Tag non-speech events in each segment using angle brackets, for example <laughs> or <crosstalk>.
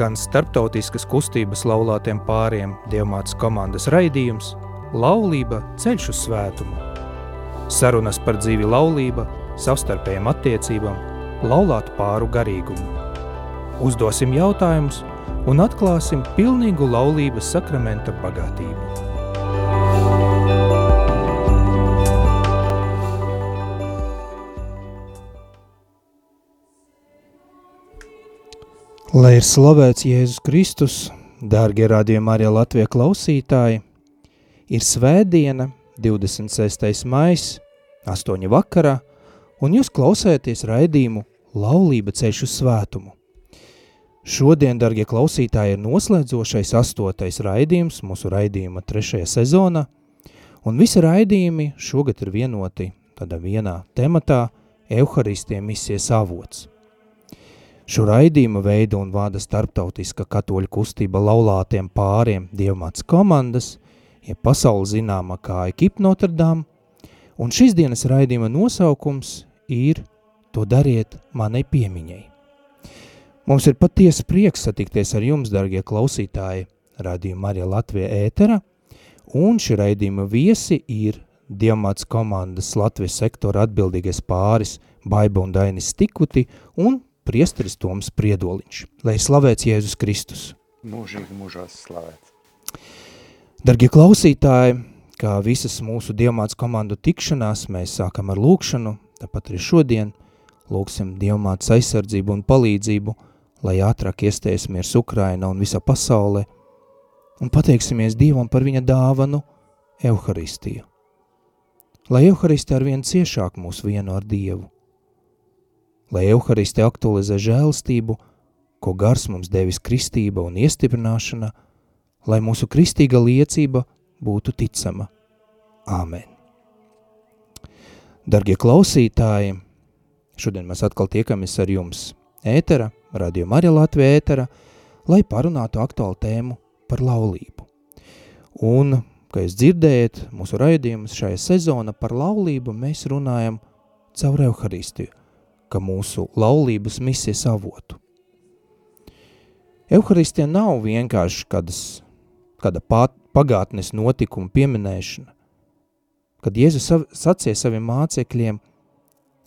skan starptautiskas kustības laulātiem pāriem Dievmātas komandas raidījums Laulība ceļš uz svētumu. Sarunas par dzīvi laulība, savstarpējiem attiecībām, laulātu pāru garīgumu. Uzdosim jautājumus un atklāsim pilnīgu laulības sakramenta bagātību. Lai ir slavēts Jēzus Kristus, dārgie rādījumi arī Latvijas klausītāji, ir svētdiena, 26. mais, 8 vakarā, un jūs klausēties raidījumu Laulība ceļš uz svētumu. Šodien, darbie klausītāji, ir noslēdzošais astotais raidījums mūsu raidījuma trešajā sezonā, un visi raidījumi šogad ir vienoti tādā vienā tematā – Euharistiem misijas avots. Šo raidījumu veidu un vada starptautiska katoļu kustība laulātiem pāriem Dievmāts komandas, ja pasauli zināma kā ekipa Notre Dame, un šīs dienas raidījuma nosaukums ir To dariet manai piemiņai. Mums ir patiesa prieks satikties ar jums, dargie klausītāji, raidījuma Marija Latvija ētera, un šī raidījuma viesi ir Dievmāts komandas Latvijas sektora atbildīgais pāris Baiba un Dainis Tikuti un priesteris Toms Priedoliņš. Lai slavēts Jēzus Kristus. Mūžīgi mūžās slavēts. Dargie klausītāji, kā visas mūsu dievmāts komandu tikšanās, mēs sākam ar lūkšanu, tāpat arī šodien lūksim dievmāts aizsardzību un palīdzību, lai ātrāk iestēsimies Ukraina un visā pasaulē, un pateiksimies Dievam par viņa dāvanu Euharistiju. Lai Euharistija ar vien ciešāk mūs vienu ar Dievu, lai Euhariste aktualizē žēlstību, ko gars mums devis kristība un iestiprināšana, lai mūsu kristīga liecība būtu ticama. Āmen. Dargie klausītāji, šodien mēs atkal tiekamies ar jums ētera, Radio Marija Latvija ētera, lai parunātu aktuālu tēmu par laulību. Un, kā jūs dzirdējat, mūsu raidījumus šajā sezona par laulību mēs runājam caur Euharistiju, ka mūsu laulības misijas avotu. Euharistija nav vienkārši kādas, kāda pat, pagātnes notikuma pieminēšana, kad Jēzus sav, sacīja saviem mācekļiem,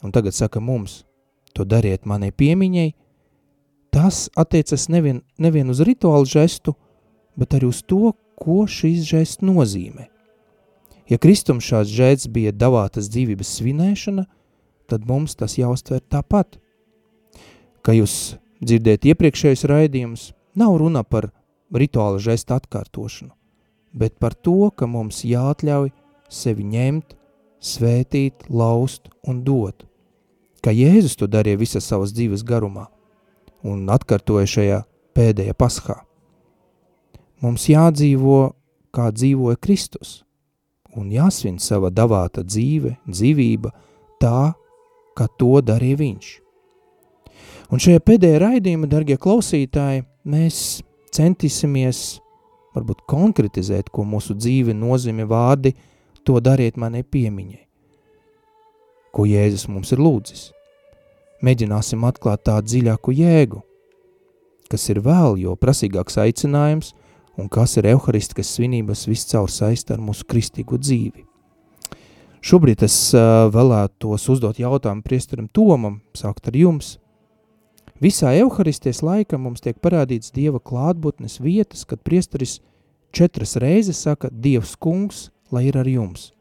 un tagad saka mums, to dariet manai piemiņai, tas attiecas nevien, nevien uz rituālu žestu, bet arī uz to, ko šīs žests nozīmē. Ja Kristum šāds žēsts bija davātas dzīvības svinēšana – tad mums tas jāuztver tāpat. Kā jūs dzirdēt iepriekšējais raidījums, nav runa par rituāla žesta atkārtošanu, bet par to, ka mums jāatļauj sevi ņemt, svētīt, laust un dot, kā Jēzus to darīja visas savas dzīves garumā un atkārtoja šajā pēdējā paskā. Mums jādzīvo, kā dzīvoja Kristus, un jāsvin sava davāta dzīve, dzīvība, tā, kā to darīja viņš. Un šajā pēdējā raidījuma, dargie klausītāji, mēs centīsimies varbūt konkretizēt, ko mūsu dzīve nozīmē vārdi, to dariet manai piemiņai. Ko Jēzus mums ir lūdzis. Mēģināsim atklāt tā dziļāku jēgu, kas ir vēl jo prasīgāks aicinājums un kas ir euharistiskas svinības viscaur saista ar mūsu kristīgo dzīvi. Šobrīd es vēlētos uzdot jautājumu priesterim Tomam, sākt ar jums. Visā Euharisties laika mums tiek parādīts Dieva klātbūtnes vietas, kad priesteris četras reizes saka Dievs kungs, lai ir ar jums.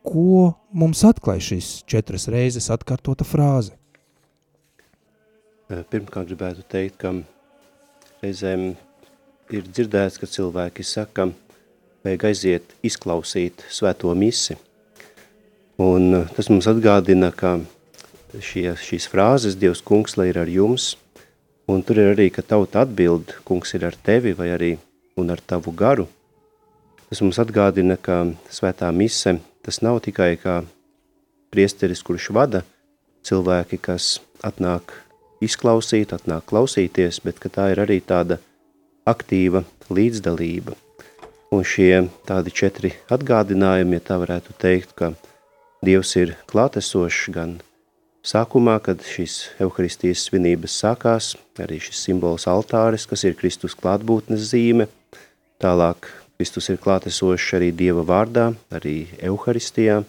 Ko mums atklāj šīs četras reizes atkārtota frāze? Pirmkārt gribētu teikt, ka reizēm ir dzirdēts, ka cilvēki saka, vajag aiziet izklausīt svēto misi – Un uh, tas mums atgādina, ka šie, šīs frāzes Dievs kungs, lai ir ar jums, un tur ir arī, ka tauta atbild, kungs ir ar tevi vai arī un ar tavu garu. Tas mums atgādina, ka svētā mise, tas nav tikai kā priesteris, kurš vada cilvēki, kas atnāk izklausīt, atnāk klausīties, bet ka tā ir arī tāda aktīva līdzdalība. Un šie tādi četri atgādinājumi, ja tā varētu teikt, ka Dievs ir klātesošs gan sākumā, kad šīs Euharistijas svinības sākās, arī šis simbols altāris, kas ir Kristus klātbūtnes zīme, tālāk Kristus ir klātesošs arī Dieva vārdā, arī Euharistijā,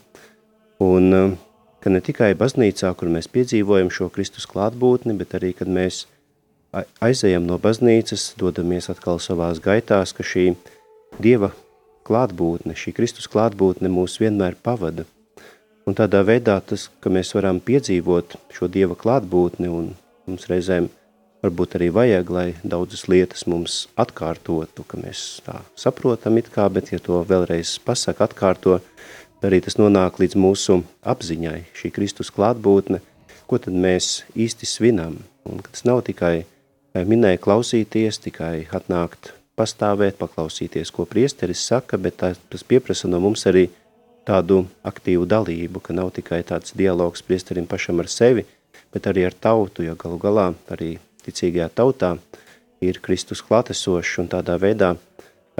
un uh, ka ne tikai baznīcā, kur mēs piedzīvojam šo Kristus klātbūtni, bet arī, kad mēs aizejam no baznīcas, dodamies atkal savās gaitās, ka šī Dieva klātbūtne, šī Kristus klātbūtne mūs vienmēr pavada. Un tādā veidā tas, ka mēs varam piedzīvot šo Dieva klātbūtni un mums reizēm varbūt arī vajag, lai daudzas lietas mums atkārtotu, ka mēs tā saprotam it kā, bet ja to vēlreiz pasaka, atkārto, arī tas nonāk līdz mūsu apziņai, šī Kristus klātbūtne, ko tad mēs īsti svinam. Un tas nav tikai minēja klausīties, tikai atnākt pastāvēt, paklausīties, ko priesteris saka, bet tā, tas pieprasa no mums arī tādu aktīvu dalību, ka nav tikai tāds dialogs priesterim pašam ar sevi, bet arī ar tautu, jo galu galā arī ticīgajā tautā ir Kristus klātesošs un tādā veidā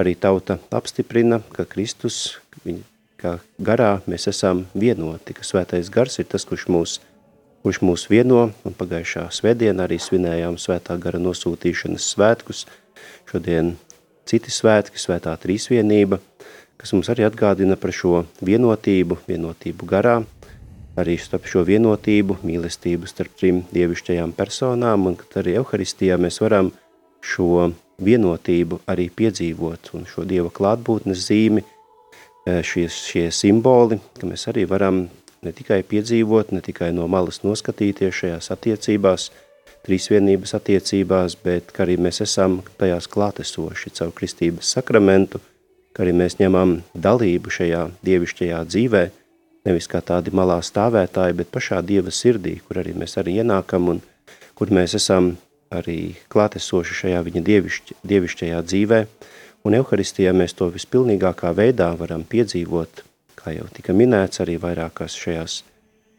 arī tauta apstiprina, ka Kristus, viņa ka garā mēs esam vienoti, ka svētais gars ir tas, kurš mūs, kurš mūs vieno, un pagājušā svētdienā arī svinējām svētā gara nosūtīšanas svētkus, šodien citi svētki, svētā trīsvienība, kas mums arī atgādina par šo vienotību, vienotību garā, arī starp šo vienotību, mīlestību starp trim dievišķajām personām, un kad arī Euharistijā mēs varam šo vienotību arī piedzīvot un šo Dieva klātbūtnes zīmi Eh, šie, šie simboli, ka mēs arī varam ne tikai piedzīvot, ne tikai no malas noskatīties šajās attiecībās, trīsvienības attiecībās, bet arī mēs esam tajās klātesoši caur kristības sakramentu, ka arī mēs ņemam dalību šajā dievišķajā dzīvē, nevis kā tādi malā stāvētāji, bet pašā Dieva sirdī, kur arī mēs arī ienākam un kur mēs esam arī klātesoši šajā viņa dievišķ, dievišķajā dzīvē, Un Euharistijā mēs to vispilnīgākā veidā varam piedzīvot, kā jau tika minēts, arī vairākās šajās,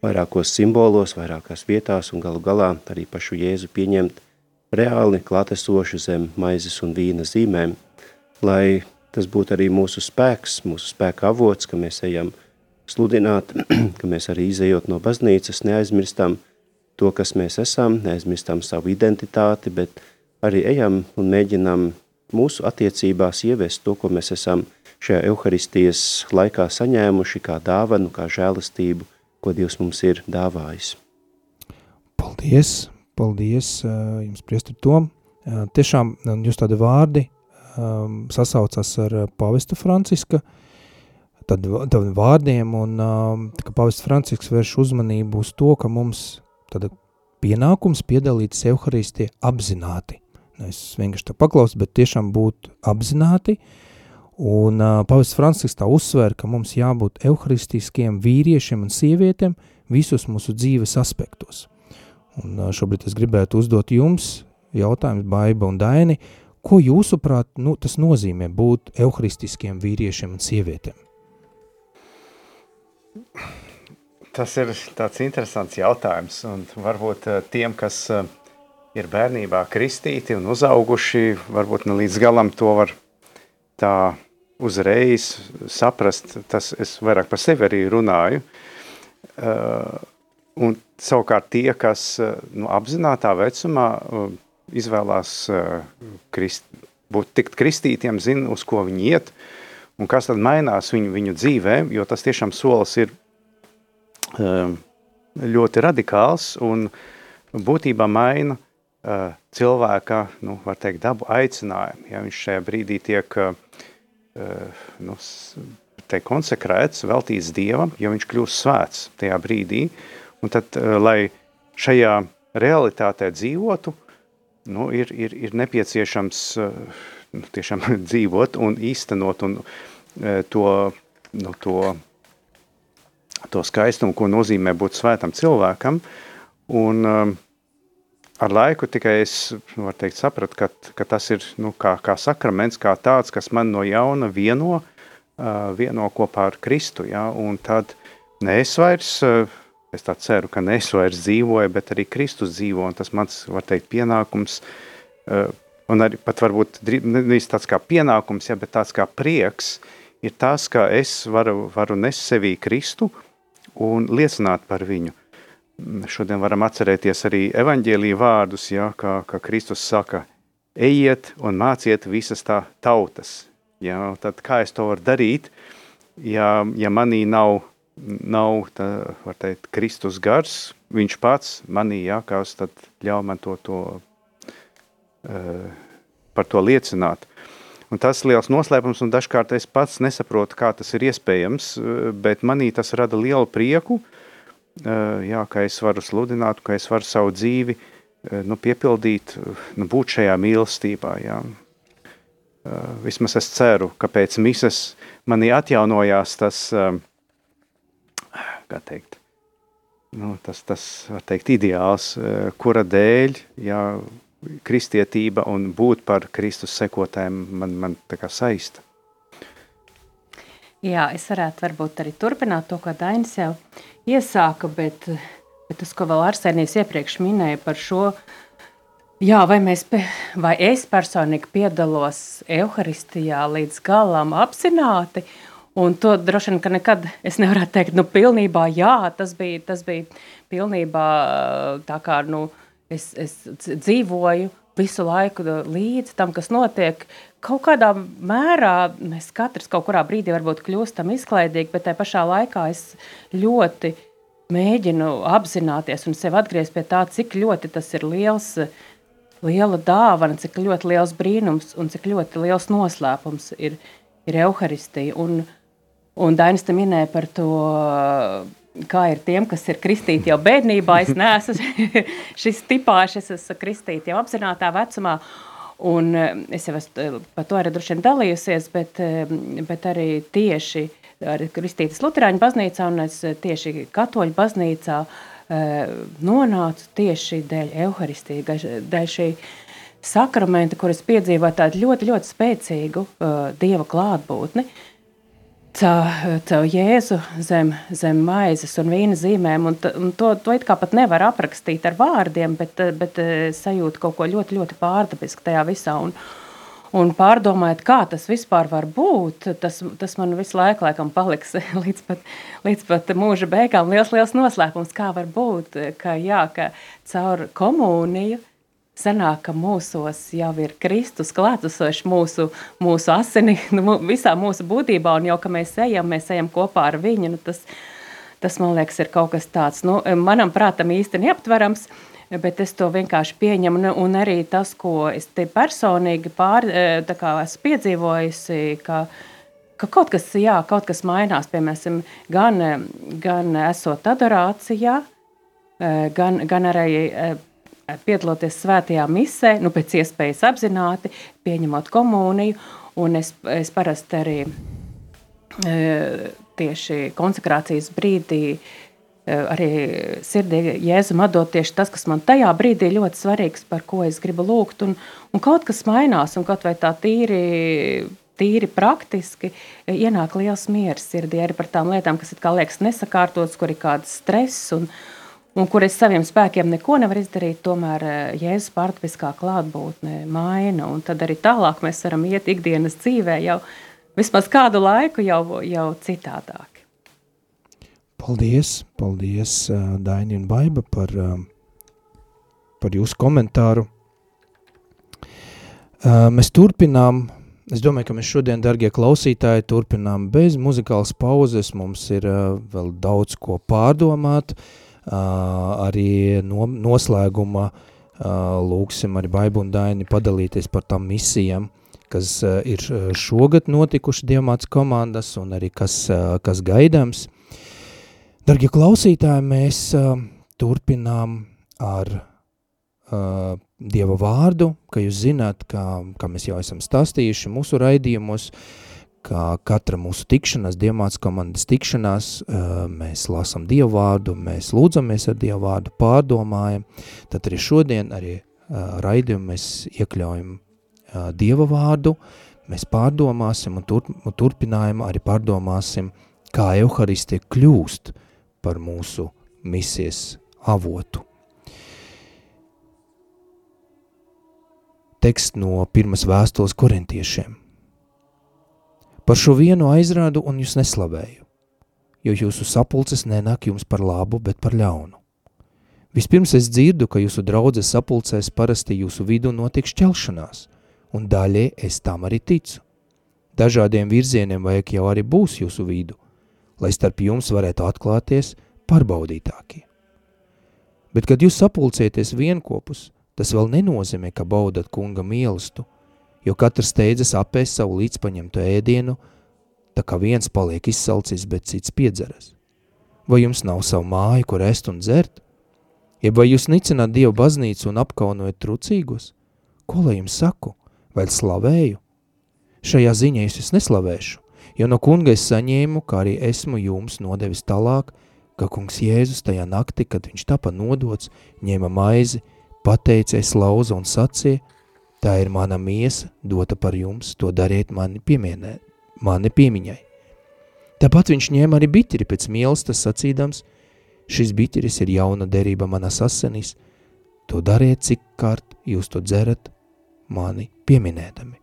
vairākos simbolos, vairākās vietās un galu galā arī pašu Jēzu pieņemt reāli klātesoši zem maizes un vīna zīmēm, lai tas būtu arī mūsu spēks, mūsu spēka avots, ka mēs ejam sludināt, <clears throat> ka mēs arī izējot no baznīcas neaizmirstam to, kas mēs esam, neaizmirstam savu identitāti, bet arī ejam un mēģinam mūsu attiecībās ieviest to, ko mēs esam šajā Euharistijas laikā saņēmuši kā dāvanu, kā žēlastību, ko Dievs mums ir dāvājis. Paldies, paldies jums, priestri Tom. Tiešām jūs tādi vārdi sasaucas ar pavesta Franciska, tad, tad vārdiem, un ka pavests Francisks vērš uzmanību uz to, ka mums tāda pienākums piedalīties Euharistijā apzināti. Es vienkārši tā paklausu, bet tiešām būt apzināti. Un uh, Pāvests Francisks tā uzsver, ka mums jābūt euharistiskiem vīriešiem un sievietēm visos mūsu dzīves aspektos. Un uh, šobrīd es gribētu uzdot jums jautājums, Baiba un Daini, ko jūsuprāt nu, tas nozīmē būt euharistiskiem vīriešiem un sievietēm? Tas ir tāds interesants jautājums, varbūt tiem, kas uh, ir bērnībā kristīti un uzauguši, varbūt ne līdz galam to var tā uzreiz saprast, tas es vairāk par sevi arī runāju, uh, un savukārt tie, kas nu, apzinātā vecumā uh, izvēlās krist, būt tikt kristītiem, zina, uz ko viņi iet, un kas tad mainās viņu, viņu dzīvē, jo tas tiešām solis ir ļoti radikāls un būtībā maina cilvēka, nu, var teikt, dabu aicinājumu. Ja viņš šajā brīdī tiek nu, teikt, konsekrēts, veltīts Dievam, jo viņš kļūst svēts tajā brīdī. Un tad, lai šajā realitātē dzīvotu, nu, ir, ir, ir nepieciešams uh, nu, tiešām <laughs> dzīvot un īstenot un, uh, to, nu, to, to skaistumu, ko nozīmē būt svētam cilvēkam. Un, uh, ar laiku tikai es nu, teikt, sapratu, ka, ka tas ir nu, kā, kā sakraments, kā tāds, kas man no jauna vieno, vieno kopā ar Kristu. Ja? Un tad ne es vairs, es tā ceru, ka ne es vairs dzīvoju, bet arī Kristus dzīvo, un tas mans, var teikt, pienākums, uh, un arī pat varbūt nevis tāds kā pienākums, ja, bet tāds kā prieks, ir tas, ka es varu, varu nest sevī Kristu un liecināt par viņu. šodien varam atcerēties arī evaņģēlīja vārdus, ja, kā, kā Kristus saka, ejiet un māciet visas tā tautas. Ja, tad kā es to varu darīt, ja, ja manī nav, nav tā, teikt, Kristus gars, viņš pats manī, ja, kas tad ļauj man to, to uh, par to liecināt. Un tas ir liels noslēpums, un dažkārt es pats nesaprotu, kā tas ir iespējams, bet manī tas rada lielu prieku, uh, Eh, jā, ka es varu sludināt, ka es varu savu dzīvi eh, nu, piepildīt, nu, būt šajā mīlestībā. Jā. Eh, vismaz es ceru, ka pēc misas manī atjaunojās tas, kā teikt, nu, tas, tas teikt, ideāls, kura dēļ, jā, kristietība un būt par Kristus sekotājiem man, man tā kā saista. Jā, es varētu varbūt arī turpināt to, ko Dainis jau iesāka, bet, bet tas, ko vēl Arsenijs iepriekš minēja par šo, jā, vai, mēs, vai es personīgi piedalos Euharistijā līdz galam apzināti, un to droši vien, ka nekad es nevarētu teikt, nu, pilnībā jā, tas bija, tas bija pilnībā tā kā, nu, es, es dzīvoju visu laiku līdz tam, kas notiek, kaut kādā mērā mēs katrs kaut kurā brīdī varbūt kļūstam izklaidīgi, bet tajā pašā laikā es ļoti mēģinu apzināties un sev atgriezt pie tā, cik ļoti tas ir liels, liela dāvana, cik ļoti liels brīnums un cik ļoti liels noslēpums ir, ir Euharistija. Un, un Dainis te minēja par to, kā ir tiem, kas ir kristīti jau bērnībā. Es neesmu <laughs> šis tipāšs, es esmu kristīti jau apzinātā vecumā. Un eh, es jau esmu eh, par to arī droši vien dalījusies, bet, eh, bet arī tieši arī Kristītas Luterāņu baznīcā un es tieši katoļu baznīcā nonācu tieši dēļ Euharistija, dēļ šī sakramenta, kuras piedzīvoju tādu ļoti, ļoti spēcīgu uh, Dieva klātbūtni. Uh, caur, caur Jēzu zem, zem maizes un vīna zīmēm. Un, un to, to it kā pat nevar aprakstīt ar vārdiem, bet, bet eh, sajūt kaut ko ļoti, ļoti pārdabisku tajā visā. Un, un pārdomājot, kā tas vispār var būt, tas, tas man visu laiku laikam paliks <laughs> līdz pat, līdz pat mūža beigām. Liels, liels noslēpums, kā var būt, ka, jā, ka caur komuniju Sanāk, ka mūsos jau ir Kristus klātesošs mūsu, mūsu asini, nu, visā mūsu būtībā, un jau, ka mēs ejam, mēs ejam kopā ar viņu, nu, tas, tas, man liekas, ir kaut kas tāds, nu, manam prātam īsti neaptverams, bet es to vienkārši pieņemu, un, un arī tas, ko es te personīgi pār, e, tā kā esmu piedzīvojusi, ka, ka kaut kas, jā, kaut kas mainās, piemēram, gan, gan esot adorācijā, e, gan, gan arī e, piedaloties svētajā misē, nu, pēc iespējas apzināti, pieņemot komuniju. Un es, es parasti arī e, tieši konsekrācijas brīdī e, arī sirdī Jēzum atdot tieši tas, kas man tajā brīdī ļoti svarīgs, par ko es gribu lūgt. Un, un kaut kas mainās, un kaut vai tā tīri tīri praktiski ienāk liels miers sirdī arī par tām lietām, kas it kā liekas nesakārtotas, kur ir kāds stress un, un kur es saviem spēkiem neko nevaru izdarīt, tomēr eh, Jēzus pārtviskā klātbūtne maina, un tad arī tālāk mēs varam iet ikdienas dzīvē jau vismaz kādu laiku jau, jau citādāk. Paldies, paldies uh, Daini un Baiba par, uh, par jūsu komentāru. Mēs turpinām, es domāju, ka mēs šodien, dargie klausītāji, turpinām bez muzikālas pauzes, mums ir vēl daudz ko pārdomāt, uh, arī no, noslēguma lūksim arī Baibu un Daini padalīties par tām misijām, kas ir šogad notikuši Dievmāts komandas un arī kas, kas gaidāms. Dargie klausītāji, mēs turpinām ar uh, Dieva vārdu, ka jūs zināt, kā, kā mēs jau esam stāstījuši mūsu raidījumos, uh, kā katra mūsu tikšanās, diemāts komandas tikšanās, mēs lasam Dievu vārdu, mēs lūdzamies ar Dievu vārdu, pārdomājam, tad arī šodien arī raidījumu mēs iekļaujam Dieva vārdu, mēs pārdomāsim un, tur, un turpinājumu arī pārdomāsim, kā Euharistija kļūst par mūsu misijas avotu. Teksts no pirmas vēstules korintiešiem. Par šo vienu aizrādu un jūs neslavēju, jo jūsu sapulces nenāk jums par labu, bet par ļaunu. Vispirms es dzirdu, ka jūsu draudzes sapulcēs parasti jūsu vidu notiek šķelšanās, un daļai es tam arī ticu. Dažādiem virzieniem vajag jau arī būs jūsu vidu, lai starp jums varētu atklāties pārbaudītākie. Bet, kad jūs sapulcieties vienkopus, tas vēl nenozīmē, ka baudat kunga mīlestību, jo katrs steidzas apēst savu līdzpaņemto ēdienu, tā kā viens paliek izsalcis, bet cits piedzeras. Vai jums nav savu māju, kur ēst un dzert? Jeb vai jūs nicināt Dievu baznīcu un apkaunojat trucīgos? Ko lai jums saku? Vai slavēju? Šajā ziņā es neslavēšu, jo no kunga es saņēmu, kā arī esmu jums nodevis tālāk, ka kungs Jēzus tajā naktī, kad viņš tapa nodots, ņēma maizi, pateicies lauza un sacīja, Tā ir mana miesa, dota par jums, to dariet mani piemienē, mani piemiņai. Tāpat viņš ņēma arī bitiri pēc mīlestas sacīdams, šis bitiris ir jauna derība manas asinīs, to dariet, cik kārt jūs to dzerat, mani pieminēdami.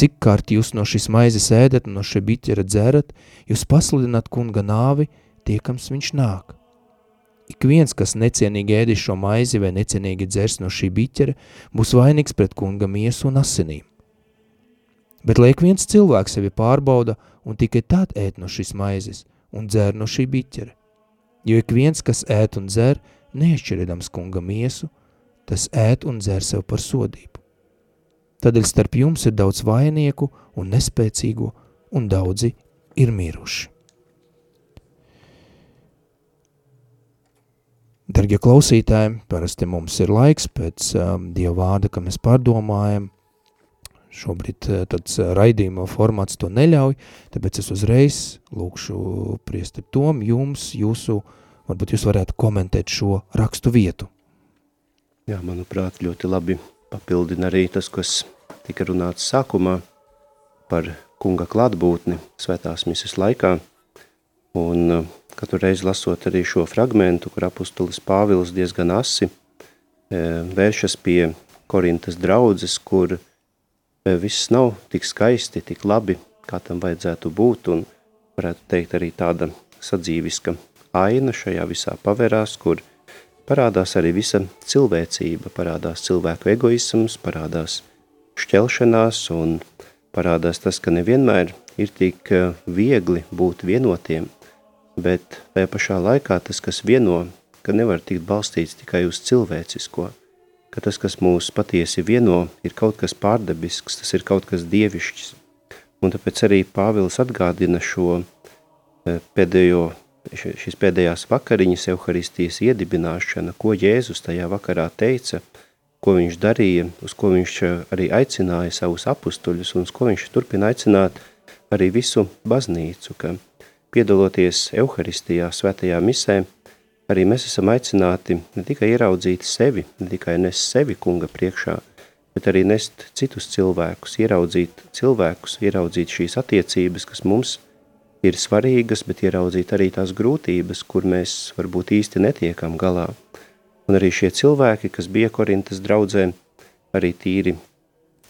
Cik kārt jūs no šis maizes ēdat un no šī bitira dzerat, jūs pasludināt kunga nāvi, tiekams viņš nāk. Ik viens, kas necienīgi ēdis šo maizi vai necienīgi dzers no šī biķera, būs vainīgs pret kunga miesu un asinīm. Bet liek viens cilvēks sevi pārbauda un tikai tad ēt no šīs maizes un dzer no šī biķera. Jo ik viens, kas ēt un dzer, neizšķiridams kunga miesu, tas ēt un dzer sev par sodību. Tādēļ starp jums ir daudz vainieku un nespēcīgo, un daudzi ir miruši. Dargie klausītāji, parasti mums ir laiks pēc um, Dieva vārda, ka mēs pārdomājam. Šobrīd uh, tāds uh, raidījuma formāts to neļauj, tāpēc es uzreiz lūkšu priesti tom jums, jūsu, varbūt jūs varētu komentēt šo rakstu vietu. Jā, manuprāt, ļoti labi papildina arī tas, kas tika runāts sākumā par kunga klātbūtni svētās misas laikā. Un uh, katru reizi lasot arī šo fragmentu, kur apustulis Pāvils diezgan asi e, vēršas pie Korintas draudzes, kur e, viss nav tik skaisti, tik labi, kā tam vajadzētu būt, un varētu teikt arī tāda sadzīviska aina šajā visā pavērās, kur parādās arī visa cilvēcība, parādās cilvēku egoisms, parādās šķelšanās un parādās tas, ka nevienmēr ir tik e, viegli būt vienotiem, bet tajā pašā laikā tas, kas vieno, ka nevar tikt balstīts tikai uz cilvēcisko, ka tas, kas mūs patiesi vieno, ir kaut kas pārdabisks, tas ir kaut kas dievišķis. Un tāpēc arī Pāvils atgādina šo e, pēdējo, šīs pēdējās vakariņas Euharistijas iedibināšana, ko Jēzus tajā vakarā teica, ko viņš darīja, uz ko viņš arī aicināja savus apustuļus un uz ko viņš turpina aicināt arī visu baznīcu, ka Piedaloties Euharistijā, svētajā misē, arī mēs esam aicināti ne tikai ieraudzīt sevi, ne tikai nest sevi kunga priekšā, bet arī nest citus cilvēkus, ieraudzīt cilvēkus, ieraudzīt šīs attiecības, kas mums ir svarīgas, bet ieraudzīt arī tās grūtības, kur mēs varbūt īsti netiekam galā. Un arī šie cilvēki, kas bija Korintas draudzē, arī tīri,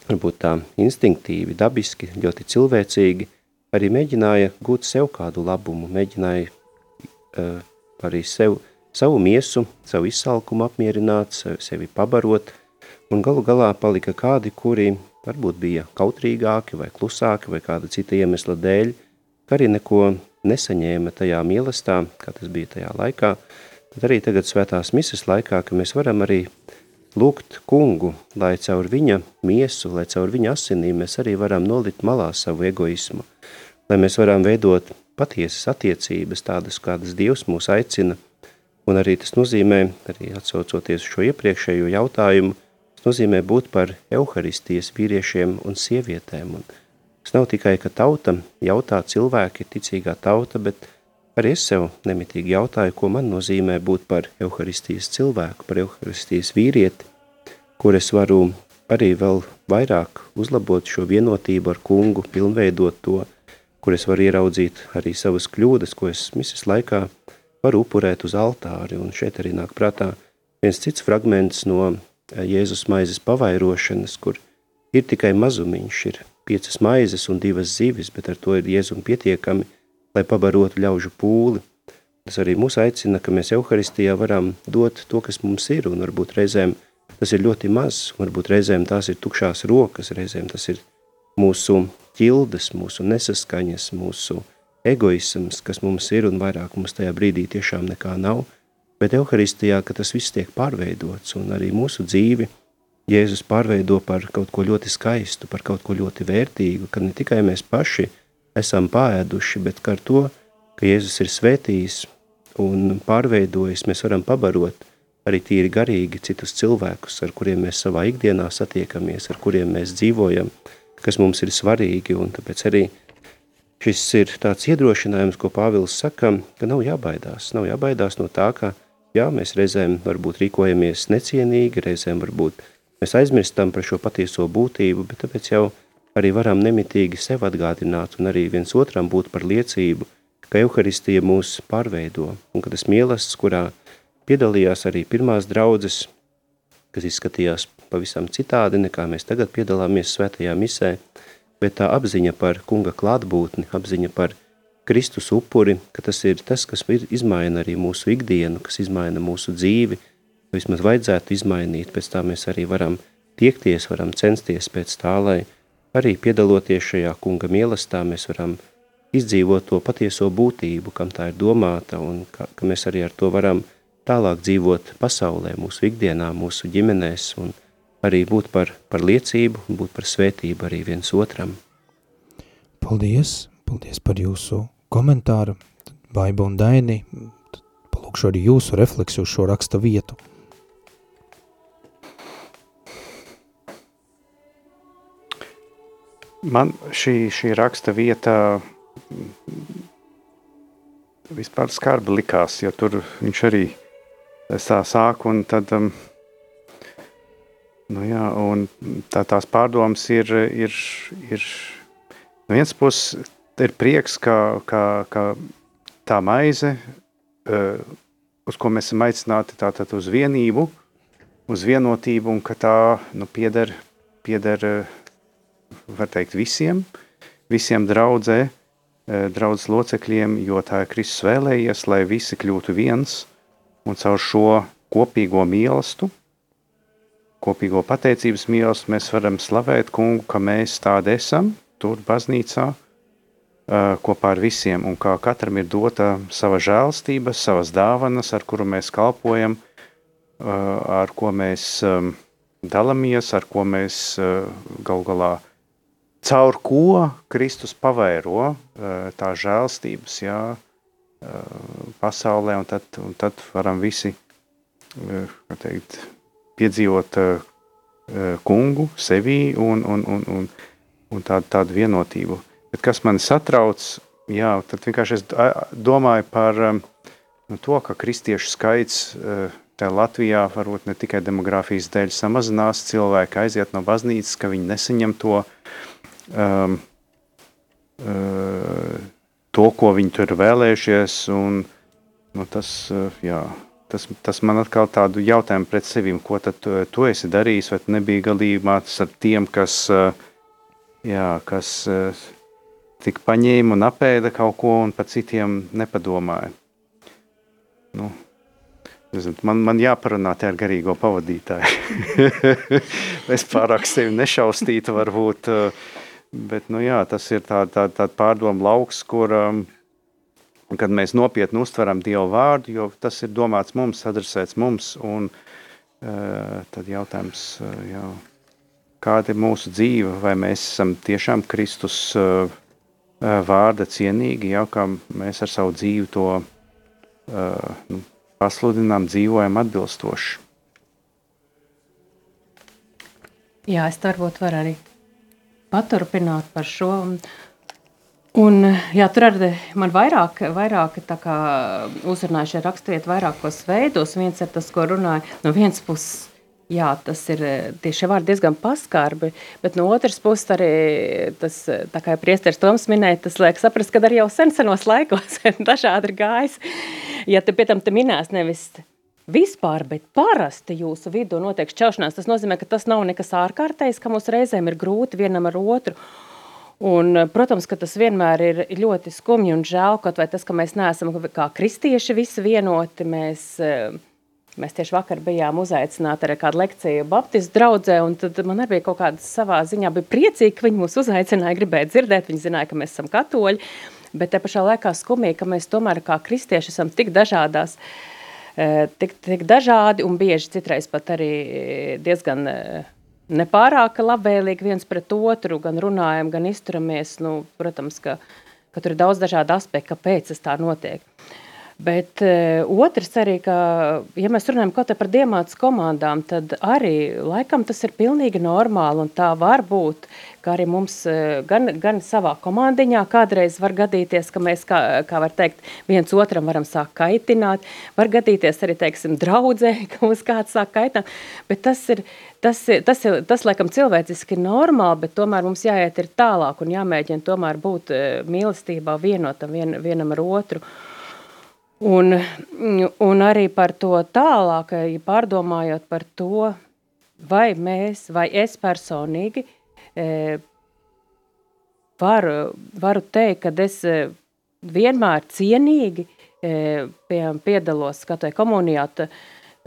varbūt tā instinktīvi, dabiski, ļoti cilvēcīgi – arī mēģināja gūt sev kādu labumu, mēģināja uh, arī sev, savu miesu, savu izsalkumu apmierināt, sevi pabarot, un galu galā palika kādi, kuri varbūt bija kautrīgāki vai klusāki vai kāda cita iemesla dēļ, ka arī neko nesaņēma tajā mīlestā, kā tas bija tajā laikā, tad arī tagad svētās misas laikā, ka mēs varam arī lūgt kungu, lai caur viņa miesu, lai caur viņa asinīm mēs arī varam nolikt malā savu egoismu, lai mēs varam veidot patiesas attiecības, tādas, kādas Dievs mūs aicina, un arī tas nozīmē, arī atsaucoties šo iepriekšējo jautājumu, tas nozīmē būt par Euharistijas vīriešiem un sievietēm, un tas nav tikai, ka tauta jautā cilvēki, ticīgā tauta, bet arī es sev nemitīgi jautāju, ko man nozīmē būt par Euharistijas cilvēku, par Euharistijas vīrieti, kur es varu arī vēl vairāk uzlabot šo vienotību ar kungu, pilnveidot to, kur es varu ieraudzīt arī savas kļūdas, ko es misas laikā varu upurēt uz altāri. Un šeit arī nāk prātā viens cits fragments no eh, Jēzus maizes pavairošanas, kur ir tikai mazumiņš, ir piecas maizes un divas zivis, bet ar to ir Jēzum pietiekami, lai pabarotu ļaužu pūli. Tas arī mūs aicina, ka mēs Euharistijā varam dot to, kas mums ir, un varbūt reizēm tas ir ļoti maz, varbūt reizēm tās ir tukšās rokas, reizēm tas ir mūsu ķildes, mūsu nesaskaņas, mūsu egoisms, kas mums ir, un vairāk mums tajā brīdī tiešām nekā nav, bet Euharistijā, ka tas viss tiek pārveidots, un arī mūsu dzīvi Jēzus pārveido par kaut ko ļoti skaistu, par kaut ko ļoti vērtīgu, ka ne tikai mēs paši esam pāēduši, bet ar to, ka Jēzus ir svētījis un pārveidojis, mēs varam pabarot arī tīri garīgi citus cilvēkus, ar kuriem mēs savā ikdienā satiekamies, ar kuriem mēs dzīvojam, kas mums ir svarīgi, tāpēc arī šis ir tāds iedrošinājums, ko Pāvils saka, ka nav jābaidās, nav jābaidās no tā, ka jā, mēs reizēm varbūt rīkojamies necienīgi, reizēm varbūt mēs aizmirstam par šo patieso būtību, bet tāpēc jau arī varam nemitīgi sev atgādināt un arī viens otram būt par liecību, ka Euharistija mūs pārveido un ka tas mielasts, kurā piedalījās arī pirmās draudzes, kas izskatījās pavisam citādi nekā mēs tagad piedalāmies svētajā misē, bet tā apziņa par kunga klātbūtni, apziņa par Kristus upuri, ka tas ir tas, kas izmaina arī mūsu ikdienu, kas izmaina mūsu dzīvi, vismaz vajadzētu izmainīt, pēc tā mēs arī varam tiekties, varam censties pēc tā, lai arī piedaloties šajā kunga mielastā, mēs varam izdzīvot to patieso būtību, kam tā ir domāta, un ka, ka mēs arī ar to varam tālāk dzīvot pasaulē, mūsu ikdienā, mūsu ģimenēs, un arī būt par, par liecību, būt par svētību arī viens otram. Paldies, paldies par jūsu komentāru, Baiba un Daini, palūkšu arī jūsu refleksu uz šo raksta vietu. Man šī, šī raksta vieta vispār skarbi likās, jo tur viņš arī tā sāk un tad, um, nu jā, un tā, tās pārdomas ir, ir, ir no viens puses ir prieks, ka, ka, ka tā maize, uh, uz ko mēs esam aicināti tātad uz vienību, uz vienotību un ka tā, nu, pieder, pieder, var teikt, visiem, visiem draudzē, Eh, draudzes locekļiem, jo tā ir Kristus vēlējies, lai visi kļūtu viens un caur šo kopīgo mīlestību, kopīgo pateicības mīlestību mēs varam slavēt kungu, ka mēs tādi esam tur baznīcā eh, kopā ar visiem. Un kā katram ir dota sava žēlstība, savas dāvanas, ar kuru mēs kalpojam, eh, ar ko mēs dalamies, ar ko mēs gal galā caur ko Kristus pavēro eh, tā žēlstības jā, eh, pasaulē, un tad, un tad varam visi eh, teikt, piedzīvot kungu sevī un, un, un, un, un tādu, tādu vienotību. Bet kas man satrauc, jā, tad vienkārši es domāju par nu, to, ka kristiešu skaits tā Latvijā varbūt ne tikai demografijas dēļ samazinās, cilvēki aiziet no baznīcas, ka viņi nesaņem to uh, um, uh, to, ko viņi tur vēlējušies. Un, nu, tas, uh, jā, tas, tas man atkal tādu jautājumu pret sevim, ko tad tu, tu esi darījis, vai tu nebija galībā ar tiem, kas, uh, jā, kas uh, tik paņēma un apēda kaut ko un par citiem nepadomāja. Nu, Man, man jāparunā ar garīgo pavadītāju. <laughs> es pārāk sevi nešaustītu, varbūt. Uh, Bet, nu, jā, tas ir tāds tā, tā pārdomu lauks, kur um, mēs nopietni uztveram Dievu vārdu, jo tas ir domāts mums, adresēts mums. Un, uh, tad jautājums, uh, jā, kāda ir mūsu dzīve, vai mēs esam tiešām Kristus uh, uh, vārda cienīgi, jau kā mēs ar savu dzīvi to uh, nu, pasludinām, dzīvojam atbilstoši. Jā, es varbūt varu arī paturpināt par šo. Un, jā, tur arī man vairāk, vairāk uzrunāja šie raksturieti vairākos veidos. Viens ir tas, ko runāja no vienas puses. Jā, tas ir tieši vārdi diezgan paskarbi, bet no otras puses arī tas, tā kā priesteris Toms minēja, tas liek saprast, ka arī jau sen senos laikos <laughs> dažādi ir gājis. Ja te pie tam te minēs nevis vispār, bet parasti jūsu vidū notiek šķelšanās. Tas nozīmē, ka tas nav nekas ārkārtējs, ka mums reizēm ir grūti vienam ar otru. Un, protams, ka tas vienmēr ir ļoti skumji un žēl, kaut vai tas, ka mēs neesam kā kristieši visi vienoti. Mēs, mēs tieši vakar bijām uzaicināti ar kādu lekciju Baptistu draudzē, un tad man arī bija kaut kāda savā ziņā bija priecīgi, ka viņi mūs uzaicināja, gribēja dzirdēt, viņi zināja, ka mēs esam katoļi, bet te pašā laikā skumīgi, ka mēs tomēr kā kristieši esam tik dažādās, tik, tik dažādi un bieži citreiz pat arī diezgan nepārāk labvēlīgi viens pret otru, gan runājam, gan izturamies. Nu, protams, ka, ka tur ir daudz dažādu aspektu, kāpēc tas tā notiek. Bet uh, otrs arī, ka, ja mēs runājam kaut par diamāts komandām, tad arī laikam tas ir pilnīgi normāli un tā var būt, ka arī mums uh, gan, gan savā komandiņā kādreiz var gadīties, ka mēs, kā, kā var teikt, viens otram varam sākt kaitināt, var gadīties arī, teiksim, draudzē, <laughs> ka mums kāds sāk kaitināt, bet tas ir, tas, tas, tas, tas laikam cilvēciski ir normāli, bet tomēr mums jāiet ir tālāk un jāmēģina tomēr būt uh, mīlestībā vienotam vien, vienam ar otru. Un, un arī par to tālāk, ja pārdomājot par to, vai mēs, vai es personīgi e, varu, varu teikt, ka es e, vienmēr cienīgi e, pie, piedalos katoja komunijā,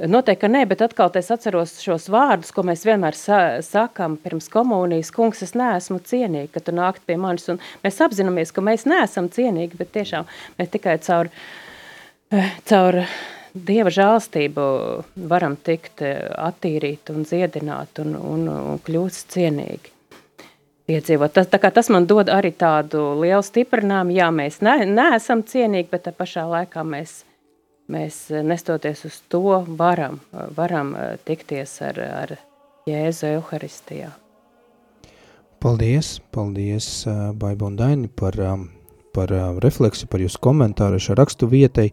Noteikti, ka nē, bet atkal es atceros šos vārdus, ko mēs vienmēr sa sakam pirms komunijas. Kungs, es neesmu cienīgi, ka tu nākt pie manis. Un mēs apzināmies, ka mēs neesam cienīgi, bet tiešām mēs tikai caur uh, caur Dieva žēlstību varam tikt eh, attīrīti un dziedināti un, un, un kļūt cienīgi. Piedzīvot. Tas, tas man dod arī tādu lielu stiprinājumu. Jā, mēs ne, neesam cienīgi, bet tā pašā laikā mēs, mēs nestoties uz to varam, varam eh, tikties ar, ar Jēzu Euharistijā. Paldies, paldies Baiba un Daini par um, par refleksiju, par jūsu komentāru šo rakstu vietai.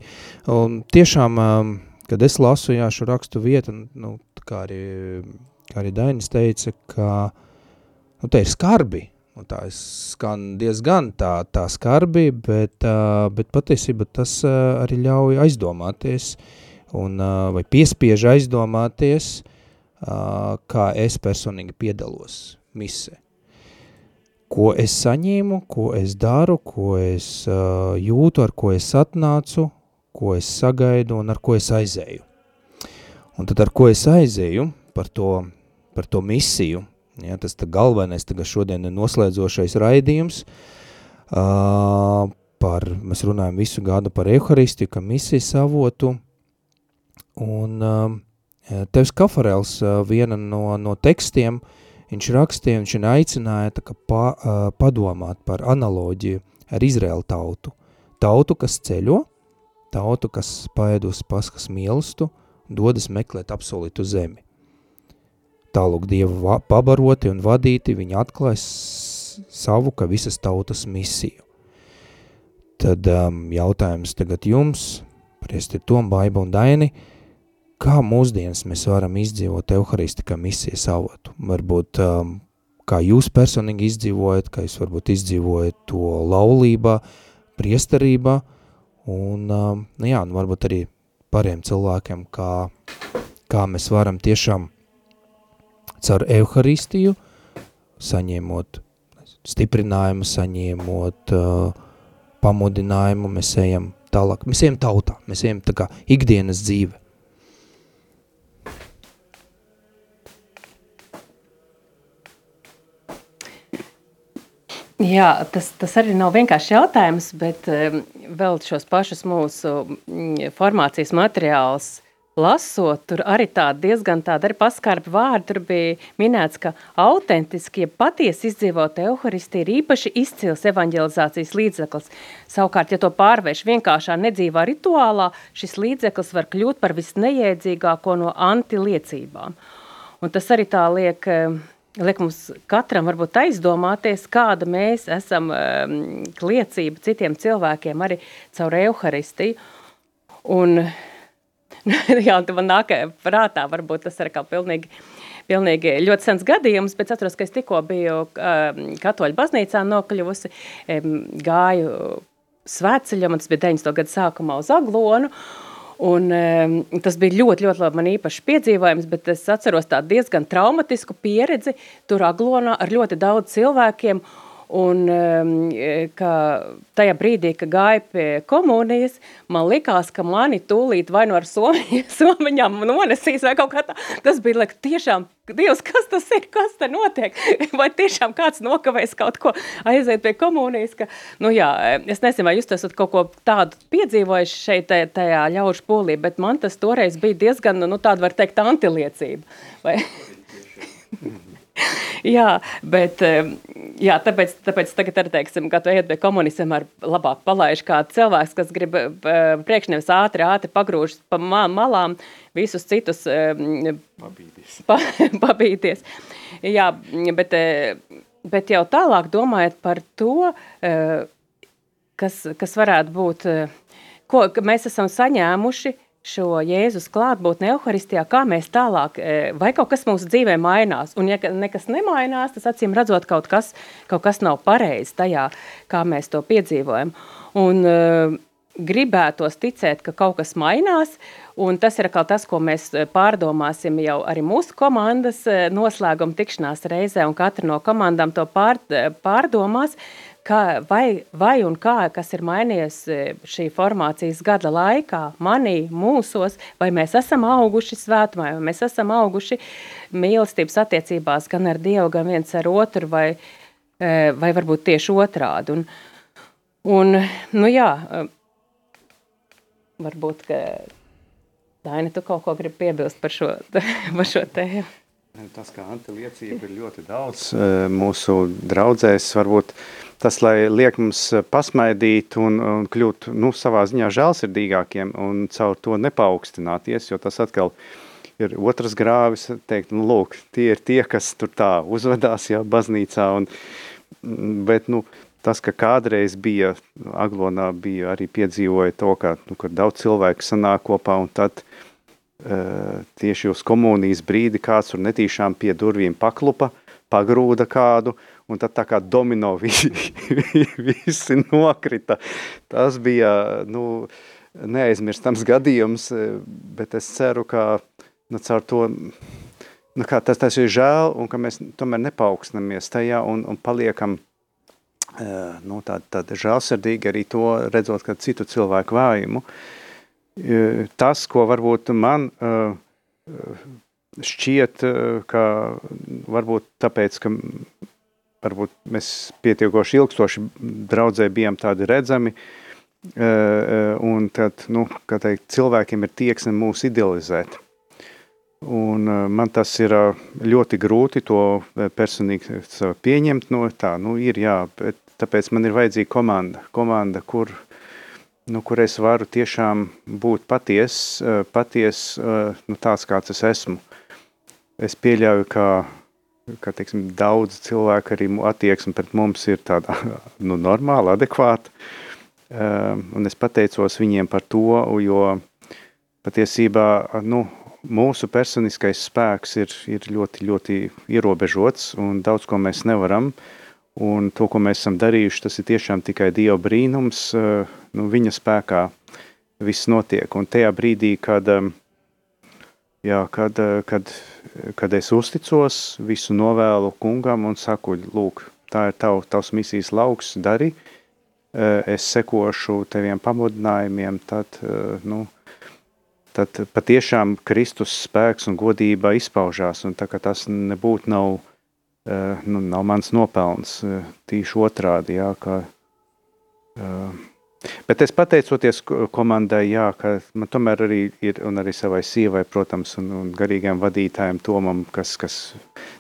Un tiešām, kad es lasu jā, šo rakstu vietu, nu, kā arī, kā arī Dainis teica, ka nu, te ir skarbi, un tā skan diezgan tā, tā skarbi, bet, bet patiesība tas arī ļauj aizdomāties, un, vai piespiež aizdomāties, kā es personīgi piedalos mise ko es saņēmu, ko es daru, ko es uh, jūtu, ar ko es atnācu, ko es sagaidu un ar ko es aizēju. Un tad ar ko es aizēju? Par to, par to misiju, ja, tas tā galvenais tagad šodien ir noslēdzošais raidījums, uh, par, mēs runājam visu gadu par Euharistiju, ka misijas avotu, un uh, Tevs Kafarels, uh, viena no, no tekstiem, uh, viņš rakstīja, viņš aicināja tā, pa, padomāt par analoģiju ar Izraēlu tautu. Tautu, kas ceļo, tautu, kas paēdus paskas mīlstu, dodas meklēt apsolītu zemi. Tālūk Dievu pabaroti un vadīti, viņi atklājas savu, ka visas tautas misiju. Tad um, jautājums tagad jums, priesti Tom, Baiba un Daini, uh, kā mūsdienas mēs varam izdzīvot Euharistika misijas avotu. Varbūt um, kā jūs personīgi izdzīvojat, kā jūs varbūt izdzīvojat to laulībā, priesterībā, un um, nu jā, nu varbūt arī pāriem cilvēkiem, kā, kā mēs varam tiešām caur Euharistiju saņēmot stiprinājumu, saņēmot uh, pamudinājumu, mēs ejam tālāk, mēs ejam tautā, mēs ejam tā kā ikdienas dzīve. Jā, tas, tas arī nav vienkārši jautājums, bet vēl šos pašus mūsu formācijas materiālus lasot, tur arī tādi diezgan tādi arī paskarbi vārdi. Tur bija minēts, ka autentiski, ja patiesi izdzīvot evaharistiju, ir īpaši izcils evanģelizācijas līdzeklis. Savukārt, ja to pārvērš vienkāršā nedzīvā rituālā, šis līdzeklis var kļūt par visneiedzīgāko no antiliecībām. Un tas arī tā liek liek mums katram varbūt aizdomāties, kāda mēs esam um, liecība citiem cilvēkiem arī caur Euharistiju. Un, <laughs> jā, un man nāk prātā, varbūt tas ir kā pilnīgi, pilnīgi ļoti sens gadījums, bet atceros, ka es tikko biju um, katoļu baznīcā nokļuvusi, um, gāju svētceļam, tas bija 90. gadu sākumā uz Aglonu, Un, um, tas bija ļoti, ļoti labi man īpašs piedzīvojums, bet es atceros tādu diezgan traumatisku pieredzi tur Aglonā ar ļoti daudz cilvēkiem. Un um, ka tajā brīdī, kad gāja pie komunijas, man likās, ka mani tūlīt vai nu ar somi, <laughs> somiņām nonesīs vai kaut kā tā. Tas bija like, tiešām, Dievs, kas tas ir, kas te notiek? <laughs> Vai tiešām kāds nokavējis kaut ko aiziet pie komunijas? Ka, nu jā, es nezinu, vai jūs esat kaut ko tādu piedzīvojuši šeit tajā ļaužu polī, bet man tas toreiz bija diezgan, nu tāda var teikt, antiliecība. Vai? <laughs> <laughs> jā, bet jā, tāpēc, tāpēc tagad arī teiksim, ka tu ejat pie komunism ar labāk palaiž kā cilvēks, kas grib priekšnevis ātri, ātri pagrūžas pa malām visus citus pabīties. <laughs> Pa, pabīties. Jā, bet, bet jau tālāk domājot par to, kas, kas varētu būt, ko mēs esam saņēmuši, šo Jēzus klātbūtni Euharistijā, kā mēs tālāk, e, vai kaut kas mūsu dzīvē mainās, un ja nekas nemainās, tas acīm redzot kaut kas, kaut kas nav pareizi tajā, kā mēs to piedzīvojam. Un uh, gribētos ticēt, ka kaut kas mainās, un tas ir tas, ko mēs pārdomāsim jau arī mūsu komandas noslēguma tikšanās reizē, un katra no komandām to pār, pārdomās, uh, kā, vai, vai un kā, kas ir mainījies e, šī formācijas gada laikā, manī, mūsos, vai mēs esam auguši svētumā, vai mēs esam auguši mīlestības attiecībās gan ar Dievu, gan viens ar otru, vai, e, vai varbūt tieši otrādi. Un, un, nu jā, e, varbūt, ka Daini, tu kaut ko gribi piebilst par šo, <laughs> par šo tēmu. Tas, kā antiliecība ir ļoti daudz mūsu draudzēs, varbūt tas, lai liek mums pasmaidīt un, un kļūt nu, savā ziņā žēlsirdīgākiem un caur to nepaukstināties, jo tas atkal ir otrs grāvis, teikt, nu, lūk, tie ir tie, kas tur tā uzvedās, jā, baznīcā, un, bet, nu, tas, ka kādreiz bija, Aglonā bija arī piedzīvoja to, ka, nu, kad daudz cilvēku sanāk kopā, un tad uh, tieši uz komunijas brīdi kāds tur netīšām pie durvīm paklupa, pagrūda kādu, un tad tā kā domino visi, <laughs> visi nokrita. Tas bija, nu, neaizmirstams gadījums, bet es ceru, ka nu, caur to, nu, kā tas, tas ir žēl, un ka mēs tomēr nepaukstinamies tajā un, un paliekam nu, tāda, tāda žēlsirdīga arī to redzot, ka citu cilvēku vājumu. Tas, ko varbūt man šķiet, ka varbūt tāpēc, ka varbūt mēs pietiekoši ilgstoši draudzē bijām tādi redzami, un tad, nu, kā teikt, cilvēkiem ir tieksme mūs idealizēt. Un man tas ir ļoti grūti to personīgi pieņemt, no tā, nu, ir jā, bet tāpēc man ir vajadzīga komanda, komanda, kur, nu, kur es varu tiešām būt paties, paties, nu, tāds, kāds es esmu. Es pieļauju, ka ka teiksim, daudz cilvēku arī attieksme pret mums ir tāda <laughs> nu, normāla, adekvāta. Um, un es pateicos viņiem par to, jo patiesībā nu, mūsu personiskais spēks ir, ir ļoti, ļoti ierobežots un daudz ko mēs nevaram. Un to, ko mēs esam darījuši, tas ir tiešām tikai Dieva brīnums. Uh, nu, viņa spēkā viss notiek. Un tajā brīdī, kad um, Jā, kad, eh, kad, kad es uzticos, visu novēlu kungam un saku, lūk, tā ir tav, tavs misijas lauks, dari, eh, es sekošu teviem pamudinājumiem, tad, eh, nu, tad patiešām Kristus spēks un godība izpaužās, un tā kā tas nebūtu nav, nu, nav mans nopelns, tīši otrādi, jā, ka, Bet es pateicoties komandai, jā, ka man tomēr arī ir, un arī savai sievai, protams, un, un garīgiem vadītājiem Tomam, kas, kas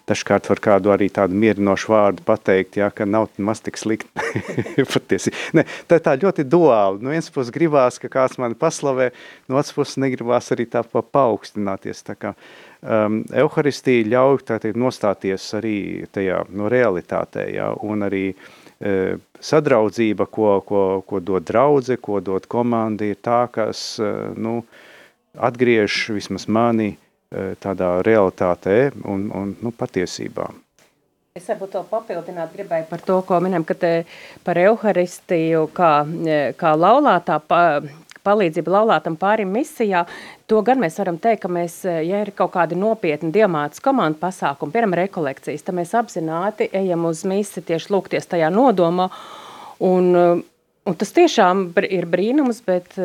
dažkārt var kādu arī tādu mierinošu vārdu pateikt, jā, ka nav maz tik slikti. <laughs> Patiesi. Ne, tā ir tā ļoti duāli. No vienas puses gribās, ka kāds mani paslavē, no otras puses negribās arī tā pa paaugstināties. Tā kā, um, Euharistija ļauj tā teikt nostāties arī tajā no realitātē, jā, un arī uh, sadraudzība, ko, ko, ko dod draudze, ko dod komanda, ir tā, kas e, nu, atgriež vismaz mani e, tādā realitātē un, un nu, patiesībā. Es varbūt to papildināt gribēju par to, ko minam, ka par Euharistiju kā, kā laulātā pa, palīdzība laulātam pārim misijā, to gan mēs varam teikt, ka mēs, ja ir kaut kādi nopietni diamātas komandu pasākumi, piemēram, rekolekcijas, tad mēs apzināti ejam uz misi tieši lūgties tajā nodomā, un, un tas tiešām ir brīnums, bet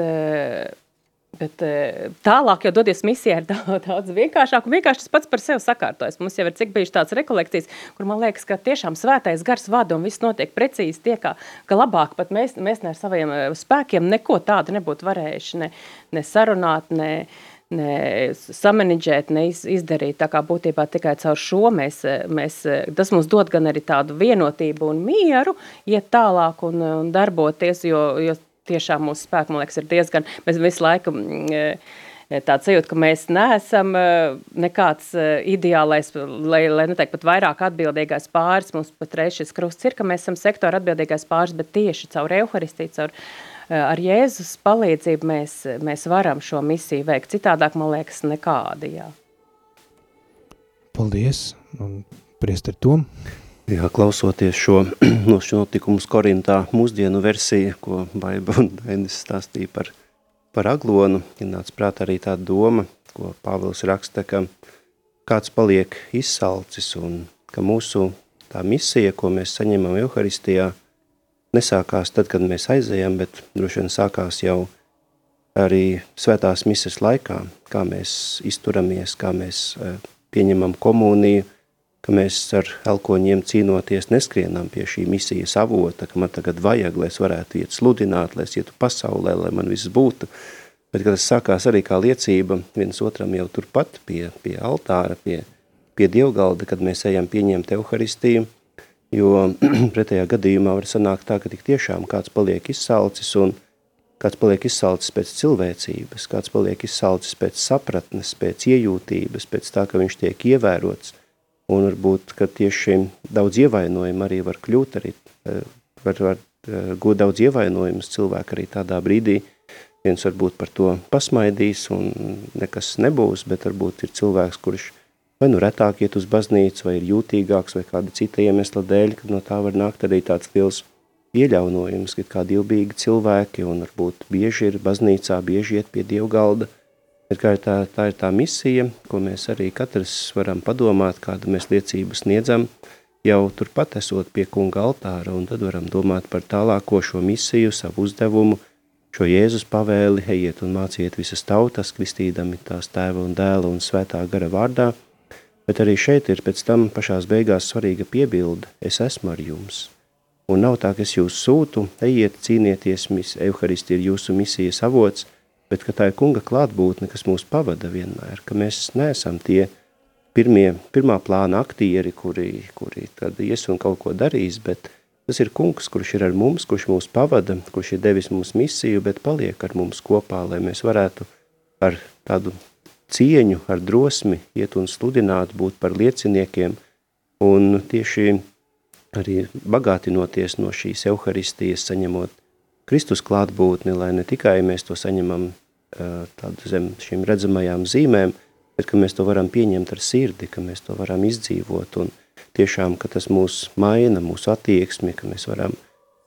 Bet eh, tālāk, jau doties misijā, ir <laughs> daudz, daudz vienkāršāk. Vienkārši tas pats par sevi sakārtojas. Mums jau ir cik bijuši tāds rekolekcijas, kur man liekas, ka tiešām svētais gars vada un viss notiek precīzi tie, kā, ka labāk pat mēs, mēs ne ar saviem eh, spēkiem neko tādu nebūtu varējuši ne, ne sarunāt, ne, ne samanģēt, ne iz, izdarīt. Tā kā būtībā tikai caur šo mēs, eh, mēs, tas mums dod gan arī tādu vienotību un mieru, iet tālāk un, un darboties, jo, jo tiešām mūsu spēku, man liekas, ir diezgan, mēs visu laiku mm, e, tāds sajūta, ka mēs neesam e, nekāds e, ideālais, lai, lai neteikt pat vairāk atbildīgais pāris, mums pat reiz šis krusts ir, ka mēs esam sektora atbildīgais pāris, bet tieši caur Euharistiju, caur ar Jēzus palīdzību mēs, mēs varam šo misiju veikt. Citādāk, man liekas, nekādi, jā. Paldies, un priesteri Tom. Jā, klausoties šo, <clears throat> no šo notikumus Korintā mūsdienu versiju, ko Baiba un Dainis stāstīja par, par aglonu, ir nāc prāt arī tā doma, ko Pāvils raksta, ka kāds paliek izsalcis un ka mūsu tā misija, ko mēs saņemam Euharistijā, nesākās tad, kad mēs aizējam, bet droši vien sākās jau arī svētās misas laikā, kā mēs izturamies, kā mēs eh, pieņemam komuniju, ka mēs ar elkoņiem cīnoties neskrienam pie šī misijas avota, ka man tagad vajag, lai es varētu iet sludināt, lai es ietu pasaulē, lai man viss būtu. Bet, kad tas sākās arī kā liecība viens otram jau turpat pie, pie altāra, pie, pie dievgalda, kad mēs ejam pieņemt Euharistiju, jo <clears throat> pretējā gadījumā var sanākt tā, ka tik tiešām kāds paliek izsalcis un kāds paliek izsalcis pēc cilvēcības, kāds paliek izsalcis pēc sapratnes, pēc iejūtības, pēc tā, ka viņš tiek ievērots – un varbūt, ka tieši daudz ievainojumu arī var kļūt, arī eh, var, var eh, gūt daudz ievainojumus cilvēku arī tādā brīdī, viens varbūt par to pasmaidīs un nekas nebūs, bet varbūt ir cilvēks, kurš vai nu retāk iet uz baznīcu, vai ir jūtīgāks, vai kāda cita iemesla dēļ, kad no tā var nākt arī tāds liels ieļaunojums, ka kādi ilbīgi cilvēki un varbūt bieži ir baznīcā, bieži iet pie dievgalda, galda, Bet kā ir tā, tā ir tā misija, ko mēs arī katrs varam padomāt, kādu mēs liecību sniedzam, jau turpat esot pie kunga altāra, un tad varam domāt par tālāko šo misiju, savu uzdevumu, šo Jēzus pavēli, ejiet un māciet visas tautas, kristīdami tās tēva un dēla un svētā gara vārdā, bet arī šeit ir pēc tam pašās beigās svarīga piebilde, es esmu ar jums. Un nav tā, ka es jūs sūtu, ejiet, cīnieties, mis, Euharisti ir jūsu misijas avots, bet ka tā ir kunga klātbūtne, kas mūs pavada vienmēr, ka mēs neesam tie pirmie, pirmā plāna aktieri, kuri, kuri tad ies un kaut ko darīs, bet tas ir kungs, kurš ir ar mums, kurš mūs pavada, kurš ir devis mums misiju, bet paliek ar mums kopā, lai mēs varētu ar tādu cieņu, ar drosmi iet un sludināt, būt par lieciniekiem un tieši arī bagātinoties no šīs euharistijas, saņemot Kristus klātbūtni, lai ne tikai mēs to saņemam tādu zem šīm redzamajām zīmēm, bet ka mēs to varam pieņemt ar sirdi, ka mēs to varam izdzīvot. Un tiešām, ka tas mūs maina, mūsu attieksmi, ka mēs varam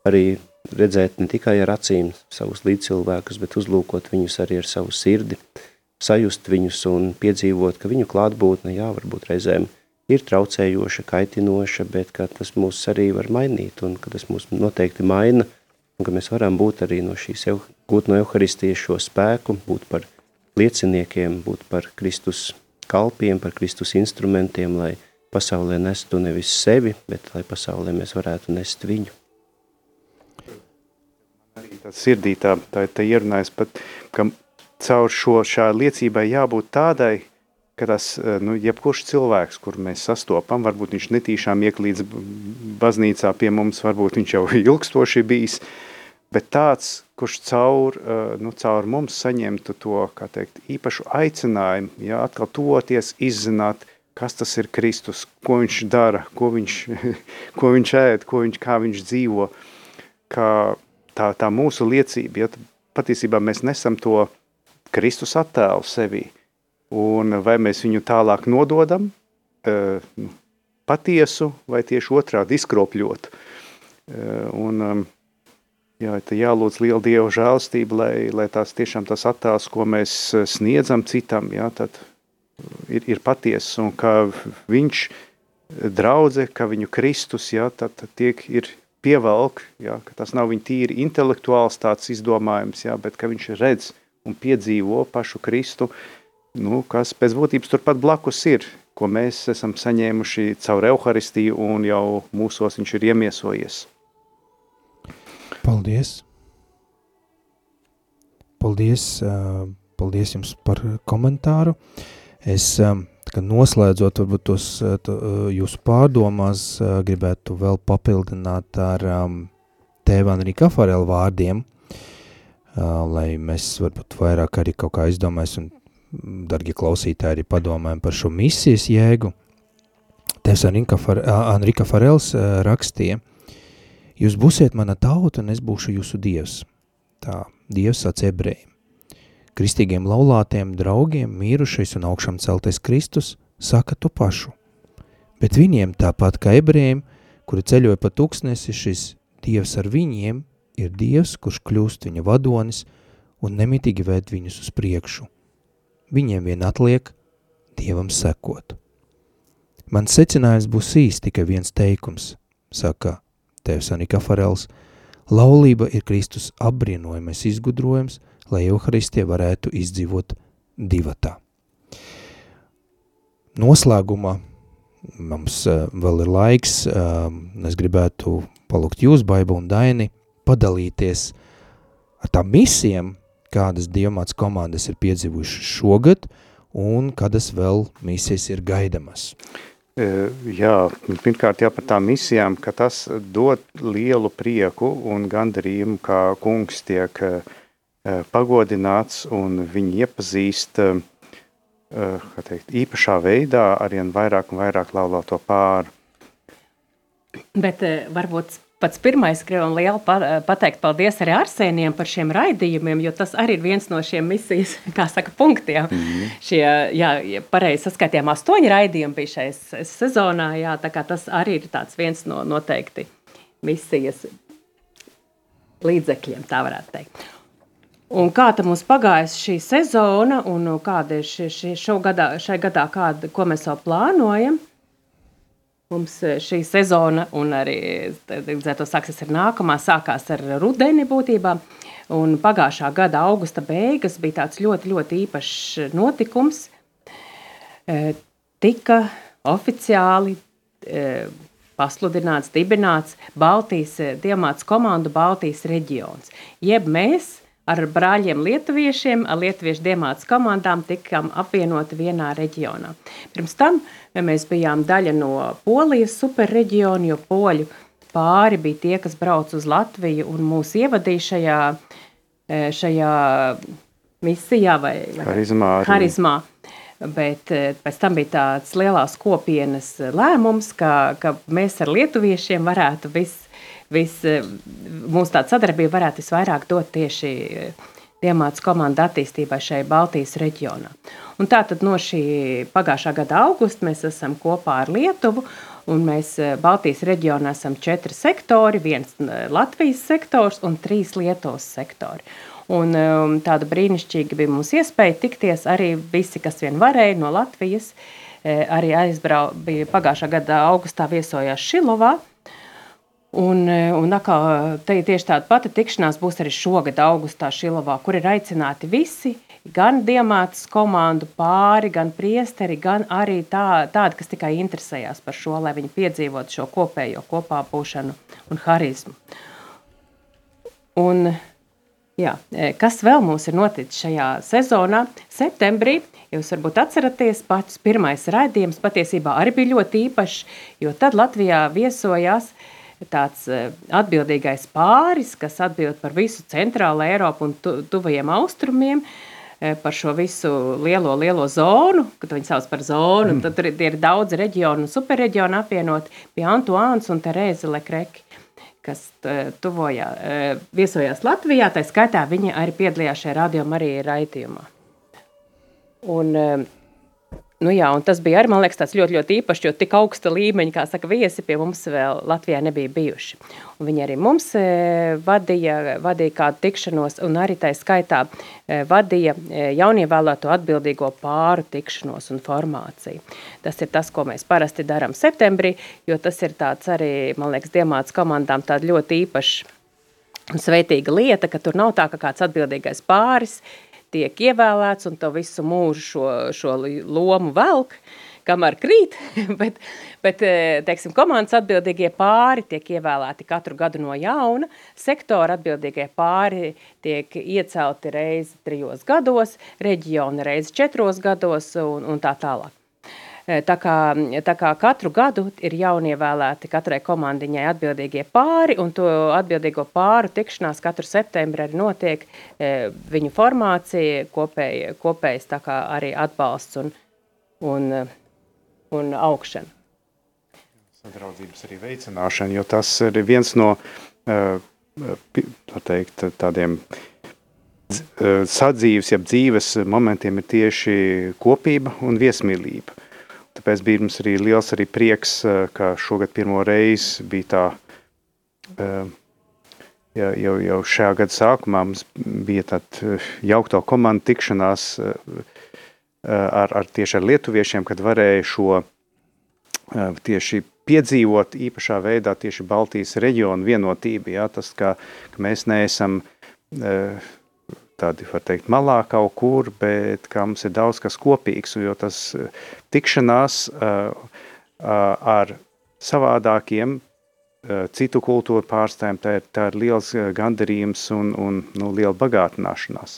arī redzēt ne tikai ar acīm savus līdzcilvēkus, bet uzlūkot viņus arī ar savu sirdi, sajust viņus un piedzīvot, ka viņu klātbūtne, jā, varbūt reizēm ir traucējoša, kaitinoša, bet ka tas mūs arī var mainīt un ka tas mūs noteikti maina – un ka mēs varam būt arī no šīs, gūt no Euharistijas šo spēku, būt par lieciniekiem, būt par Kristus kalpiem, par Kristus instrumentiem, lai pasaulē nestu nevis sevi, bet lai pasaulē mēs varētu nest viņu. Arī tā sirdī tā, tā, tā ierunājas pat, ka caur šo šā liecībai jābūt tādai, ka tas, nu, jebkurš cilvēks, kur mēs sastopam, varbūt viņš netīšām ieklīdz baznīcā pie mums, varbūt viņš jau ilgstoši bijis, uh, bet tāds, kurš caur, eh, nu, caur mums saņemtu to, teikt, īpašu aicinājumu, ja, atkal toties, izzināt, kas tas ir Kristus, ko viņš dara, ko viņš, <laughs> ko viņš ēd, ko viņš, kā viņš dzīvo, kā tā, tā mūsu liecība, ja, patiesībā mēs nesam to Kristus attēlu sevī, un vai mēs viņu tālāk nododam, uh, patiesu vai tieši otrādi izkropļotu. Uh, un, um, jā, jālūdz liela Dieva žēlstība, lai, lai tās tiešām tas attēls, ko mēs sniedzam citam, jā, tad ir, ir patiesa un ka viņš draudze, ka viņu Kristus, jā, tad tiek ir pievelk, jā, ka tas nav viņa tīri intelektuāls tāds izdomājums, jā, bet ka viņš redz un piedzīvo pašu Kristu, nu, kas pēc būtības turpat blakus ir, ko mēs esam saņēmuši caur Euharistiju un jau mūsos viņš ir iemiesojies. Paldies! Paldies, paldies jums par komentāru. Es noslēdzot varbūt tos jūsu pārdomās, gribētu vēl papildināt ar tēvānu Rika Farela vārdiem, lai mēs varbūt vairāk arī kaut kā izdomājas un, dargi klausītāji, arī padomājam par šo misijas jēgu. Tēvs Anrika Farels rakstīja, jūs būsiet mana tauta un es būšu jūsu dievs. Tā, dievs sāc ebrejiem. Kristīgiem laulātiem draugiem mīrušais un augšām celtais Kristus saka to pašu. Bet viņiem tāpat kā ebrejiem, kuri ceļoja pa tuksnesi, šis Dievs ar viņiem ir Dievs, kurš kļūst viņa vadonis un nemitīgi vēd viņus uz priekšu. Viņiem vien atliek Dievam sekot. Mans secinājums būs īsti tikai viens teikums, saka tēvs Anika Farels, laulība ir Kristus apbrīnojamais izgudrojums – lai Euharistie varētu izdzīvot divatā. Noslēgumā mums uh, vēl ir laiks, uh, es gribētu palūgt jūs, Baiba un Daini, padalīties ar tām misijām, kādas diamāts komandas ir piedzīvušas šogad, un kādas vēl misijas ir gaidamas. Jā, pirmkārt jau par tām misijām, ka tas dod lielu prieku un gandarījumu, kā kungs tiek uh, Eh, pagodināts un viņi iepazīst eh, teikt, īpašā veidā arvien vairāk un vairāk laulāto pāru. Bet eh, varbūt pats pirmais gribam lielu pateikt paldies arī Arsēniem par šiem raidījumiem, jo tas arī ir viens no šiem misijas, <laughs> kā saka, punktiem. Mm -hmm. Šie, jā, pareizi saskaitījām, astoņi raidījumi bija šais sezonā, jā, tā kā tas arī ir tāds viens no noteikti misijas līdzekļiem, tā varētu teikt. Un kā tam mums pagājas šī sezona, un kāda ir šī, šī, gadā, šai gadā, kāda, ko mēs vēl plānojam? Mums e, šī sezona, un arī to sāksies ar nākamā, sākās ar rudeni būtībā. Un pagājušā gada augusta beigas bija tāds ļoti, ļoti īpašs notikums. E, tika oficiāli e, pasludināts, dibināts Baltijas diamāts komandu Baltijas reģions. Jeb mēs ar brāļiem lietuviešiem, ar lietuviešu diemātas komandām tikām apvienoti vienā reģionā. Pirms tam mēs bijām daļa no Polijas superreģiona, jo poļu pāri bija tie, kas brauc uz Latviju un mūs ievadīja šajā, e, šajā misijā vai harizmā. harizmā. Bet e, pēc tam bija tāds lielās kopienas lēmums, ka, ka mēs ar lietuviešiem varētu visu vis, eh, mūsu tāda sadarbība varētu visvairāk dot tieši eh, Diemāts komandu attīstībai šai Baltijas reģionā. Un tātad no šī pagājušā gada augusta mēs esam kopā ar Lietuvu, un mēs eh, Baltijas reģionā esam četri sektori, viens Latvijas sektors un trīs Lietuvas sektori. Un um, tāda brīnišķīga bija mums iespēja tikties arī visi, kas vien varēja no Latvijas, arī aizbrau, bija pagājušā gada augustā viesojās Šilovā, Un, e, un atkal te tieši tāda pati tikšanās būs arī šogad, augustā Šilovā, kur ir aicināti visi, gan diamātas komandu pāri, gan priesteri, gan arī tā, tādi, kas tikai interesējās par šo, lai viņi piedzīvotu šo kopējo kopā būšanu un harizmu. Un, jā, e, kas vēl mums ir noticis šajā sezonā? Septembrī Jūs varbūt atceraties, pats pirmais raidījums patiesībā arī bija ļoti īpašs, jo tad Latvijā viesojās uh, tāds eh, atbildīgais pāris, kas atbild par visu centrālo Eiropu un tu, tuvajiem austrumiem, eh, par šo visu lielo, lielo zonu, kad viņi sauc par zonu, mm. tad tur ir daudz reģionu un superreģionu apvienot pie Antuāns un Terēza Lekreki kas eh, tuvojā, viesojās Latvijā, tā skaitā viņi arī piedalījās šajā radio Marija raidījumā. Un Nu jā, un tas bija arī, man liekas, tāds ļoti, ļoti īpašs, jo tik augsta līmeņa, kā saka, viesi pie mums vēl Latvijā nebija bijuši. Un viņi arī mums e, vadīja, vadīja kādu tikšanos, un arī tā skaitā e, vadīja e, jaunievēlēto atbildīgo pāru tikšanos un formāciju. Tas ir tas, ko mēs parasti darām septembrī, jo tas ir tāds arī, man liekas, Diemāts komandām tāda ļoti īpaša un sveitīga lieta, ka tur nav tā, ka kāds atbildīgais pāris tiek ievēlēts un to visu mūžu šo, šo lomu velk, kamēr krīt, <laughs> bet, bet teiksim, komandas atbildīgie pāri tiek ievēlēti katru gadu no jauna, sektora atbildīgie pāri tiek iecelti reizi trijos gados, reģiona reizi četros gados un, un tā tālāk. Tā kā, tā kā katru gadu ir jaunievēlēti katrai komandiņai atbildīgie pāri, un to atbildīgo pāru tikšanās katru septembri arī notiek viņu formācija, kopēj, kopējs tā kā arī atbalsts un, un, un augšana. Sadraudzības arī veicināšana, jo tas ir viens no teikt, tādiem sadzīves, jeb dzīves momentiem ir tieši kopība un viesmīlība. Tāpēc bija mums arī liels arī prieks, eh, ka šogad pirmo reizi bija tā, eh, jau, jau šajā gada sākumā mums bija tāda eh, jaukto komandu tikšanās ar, ar tieši ar lietuviešiem, kad varēja šo tieši piedzīvot īpašā veidā tieši Baltijas reģionu vienotību, ja, tas, ka, ka mēs neesam tādi, var teikt, malā kaut kur, bet kā mums ir daudz kas kopīgs, jo tas eh, tikšanās uh, uh, ar savādākiem citu kultūru pārstāvjiem, tā ir, tā ir liels gandarījums un, un nu, liela bagātināšanās.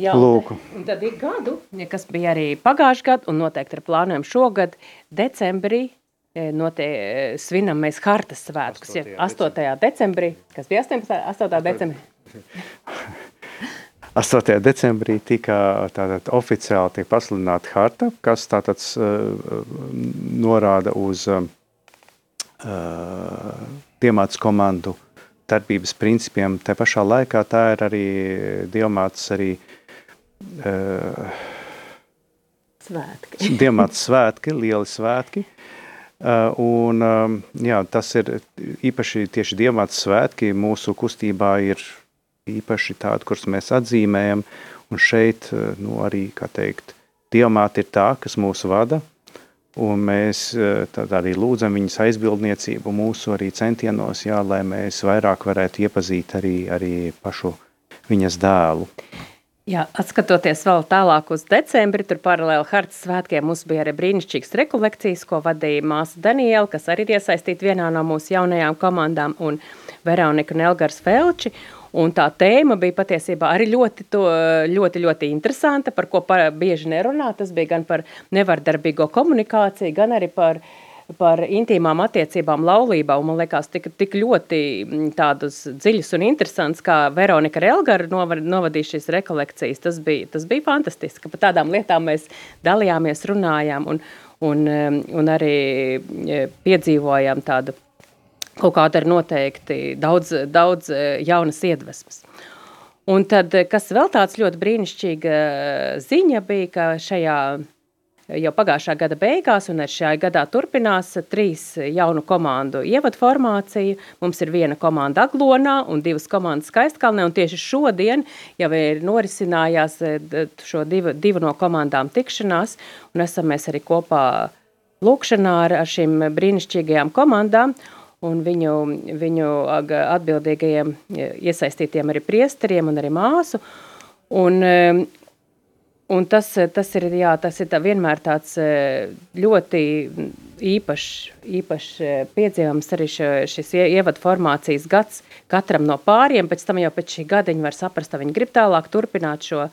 Jā, Lūku. un tad ik gadu, ja kas bija arī pagājuši gadu, un noteikti ir plānojam šogad, decembrī notie, svinam mēs hartas svētkus. 8. 8. decembrī, kas bija 18. 8. decembrī? 8. decembrī tika tātad oficiāli tiek pasludināta harta, kas tātad uh, norāda uz uh, diamāts komandu darbības principiem. Te pašā laikā tā ir arī diamāts arī uh, svētki. diamāts svētki, lieli svētki. Uh, un, um, jā, tas ir īpaši tieši diamāts svētki mūsu kustībā ir īpaši tādu, kurus mēs atzīmējam, un šeit, eh, nu, arī, kā teikt, diamāti ir tā, kas mūs vada, un mēs eh, tad arī lūdzam viņas aizbildniecību mūsu arī centienos, jā, lai mēs vairāk varētu iepazīt arī, arī pašu viņas dēlu. Jā, atskatoties vēl tālāk uz decembri, tur paralēli Hartas svētkiem mums bija arī brīnišķīgas rekolekcijas, ko vadīja māsa Daniela, kas arī ir iesaistīta vienā no mūsu jaunajām komandām, un Veronika un Elgars Felči. Un tā tēma bija patiesībā arī ļoti, to, ļoti, ļoti interesanta, par ko par, bieži nerunā. Tas bija gan par nevardarbīgo komunikāciju, gan arī par, par intīmām attiecībām laulībā. Un, man liekas, tik, tik ļoti tādus dziļus un interesants, kā Veronika Relgara novad, novadīja šīs rekolekcijas. Tas bija, tas bija fantastiski, ka par tādām lietām mēs dalījāmies, runājām un, un, un arī e, piedzīvojām tādu kaut kāda ir noteikti daudz, daudz e, jaunas iedvesmas. Un tad, e, kas vēl tāds ļoti brīnišķīga e, ziņa bija, ka šajā jau pagājušā gada beigās un ar šajā gadā turpinās trīs jaunu komandu ievadu formācija. Mums ir viena komanda Aglonā un divas komandas Skaistkalnē, un tieši šodien jau ir norisinājās šo divu, divu no komandām tikšanās, un esam mēs arī kopā lūkšanā ar, ar šīm brīnišķīgajām komandām, un viņu, viņu atbildīgajiem iesaistītiem arī priesteriem un arī māsu. Un, un tas, tas ir, jā, tas ir tā vienmēr tāds ļoti īpašs, īpašs piedzīvums arī šo, šis ievadu formācijas gads katram no pāriem, pēc tam jau pēc šī gada viņi var saprast, viņi grib tālāk turpināt šo,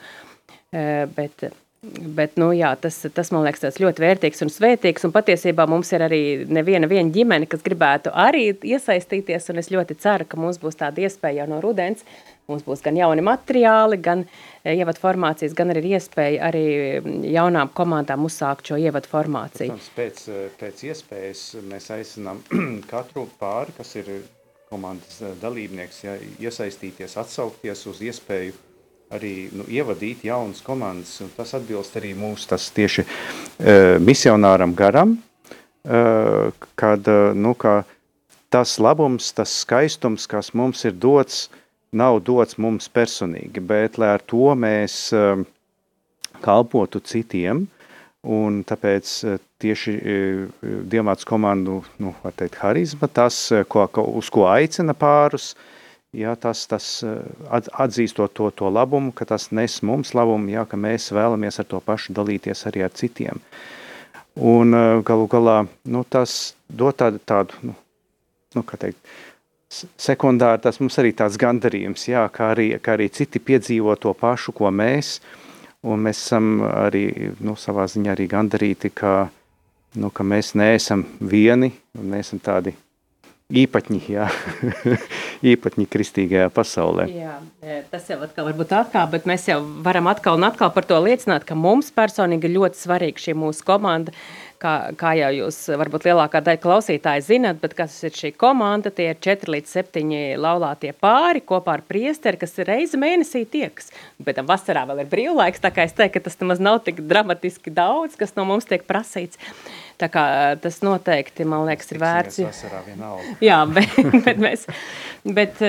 bet Bet, nu, jā, tas, tas man liekas ļoti vērtīgs un svētīgs. Un patiesībā mums ir arī neviena ģimene, kas gribētu arī iesaistīties. Es ļoti ceru, ka mums būs tāda iespēja jau no rudens. Mums būs gan jauni materiāli, gan eh, ievadu formācijas, gan arī iespēja arī mm, jaunām komandām uzsākt šo ievadu formāciju. Protams, pēc, pēc iespējas mēs aicinām <clears throat> katru pāri, kas ir komandas dalībnieks, ja, iesaistīties, atsaukties uz iespēju arī nu, ievadīt jaunas komandas, un tas atbilst arī mūsu tas tieši uh, misionāram garam, uh, kad, uh, nu, ka tas labums, tas skaistums, kas mums ir dots, nav dots mums personīgi, bet lai ar to mēs uh, kalpotu citiem, un tāpēc tieši Dievmāts komandu, nu, var teikt, harizma, tas, ko, uz ko aicina pārus, uh, ja, tas, tas eh, atzīstot to, to labumu, ka tas nes mums labumu, ja, ka mēs vēlamies ar to pašu dalīties arī ar citiem. Un eh, galu galā nu, tas dod tādu, tādu nu, nu, kā teikt, sekundāri tas mums arī tāds gandarījums, jā, kā arī, kā arī citi piedzīvo to pašu, ko mēs, un mēs esam arī, nu, savā ziņā arī gandarīti, ka, nu, ka mēs neesam vieni, un mēs esam tādi īpaņi, jā, <laughs> īpaņi kristīgajā pasaulē. Jā, e, tas jau atkal varbūt atkal, bet mēs jau varam atkal un atkal par to liecināt, ka mums personīgi ļoti svarīga šī mūsu komanda, kā, kā jau jūs varbūt lielākā daļa klausītāji zinat, bet kas ir šī komanda, tie ir 4 līdz 7 laulātie pāri kopā ar priesteri, kas reizi mēnesī tieks. Bet tam vasarā vēl ir brīvlaiks, tā kā es teiktu, ka tas nemaz nav tik dramatiski daudz, kas no mums tiek prasīts. Tā kā tas noteikti, man liekas, ir vērts. <laughs> Jā, bet, bet, mēs, bet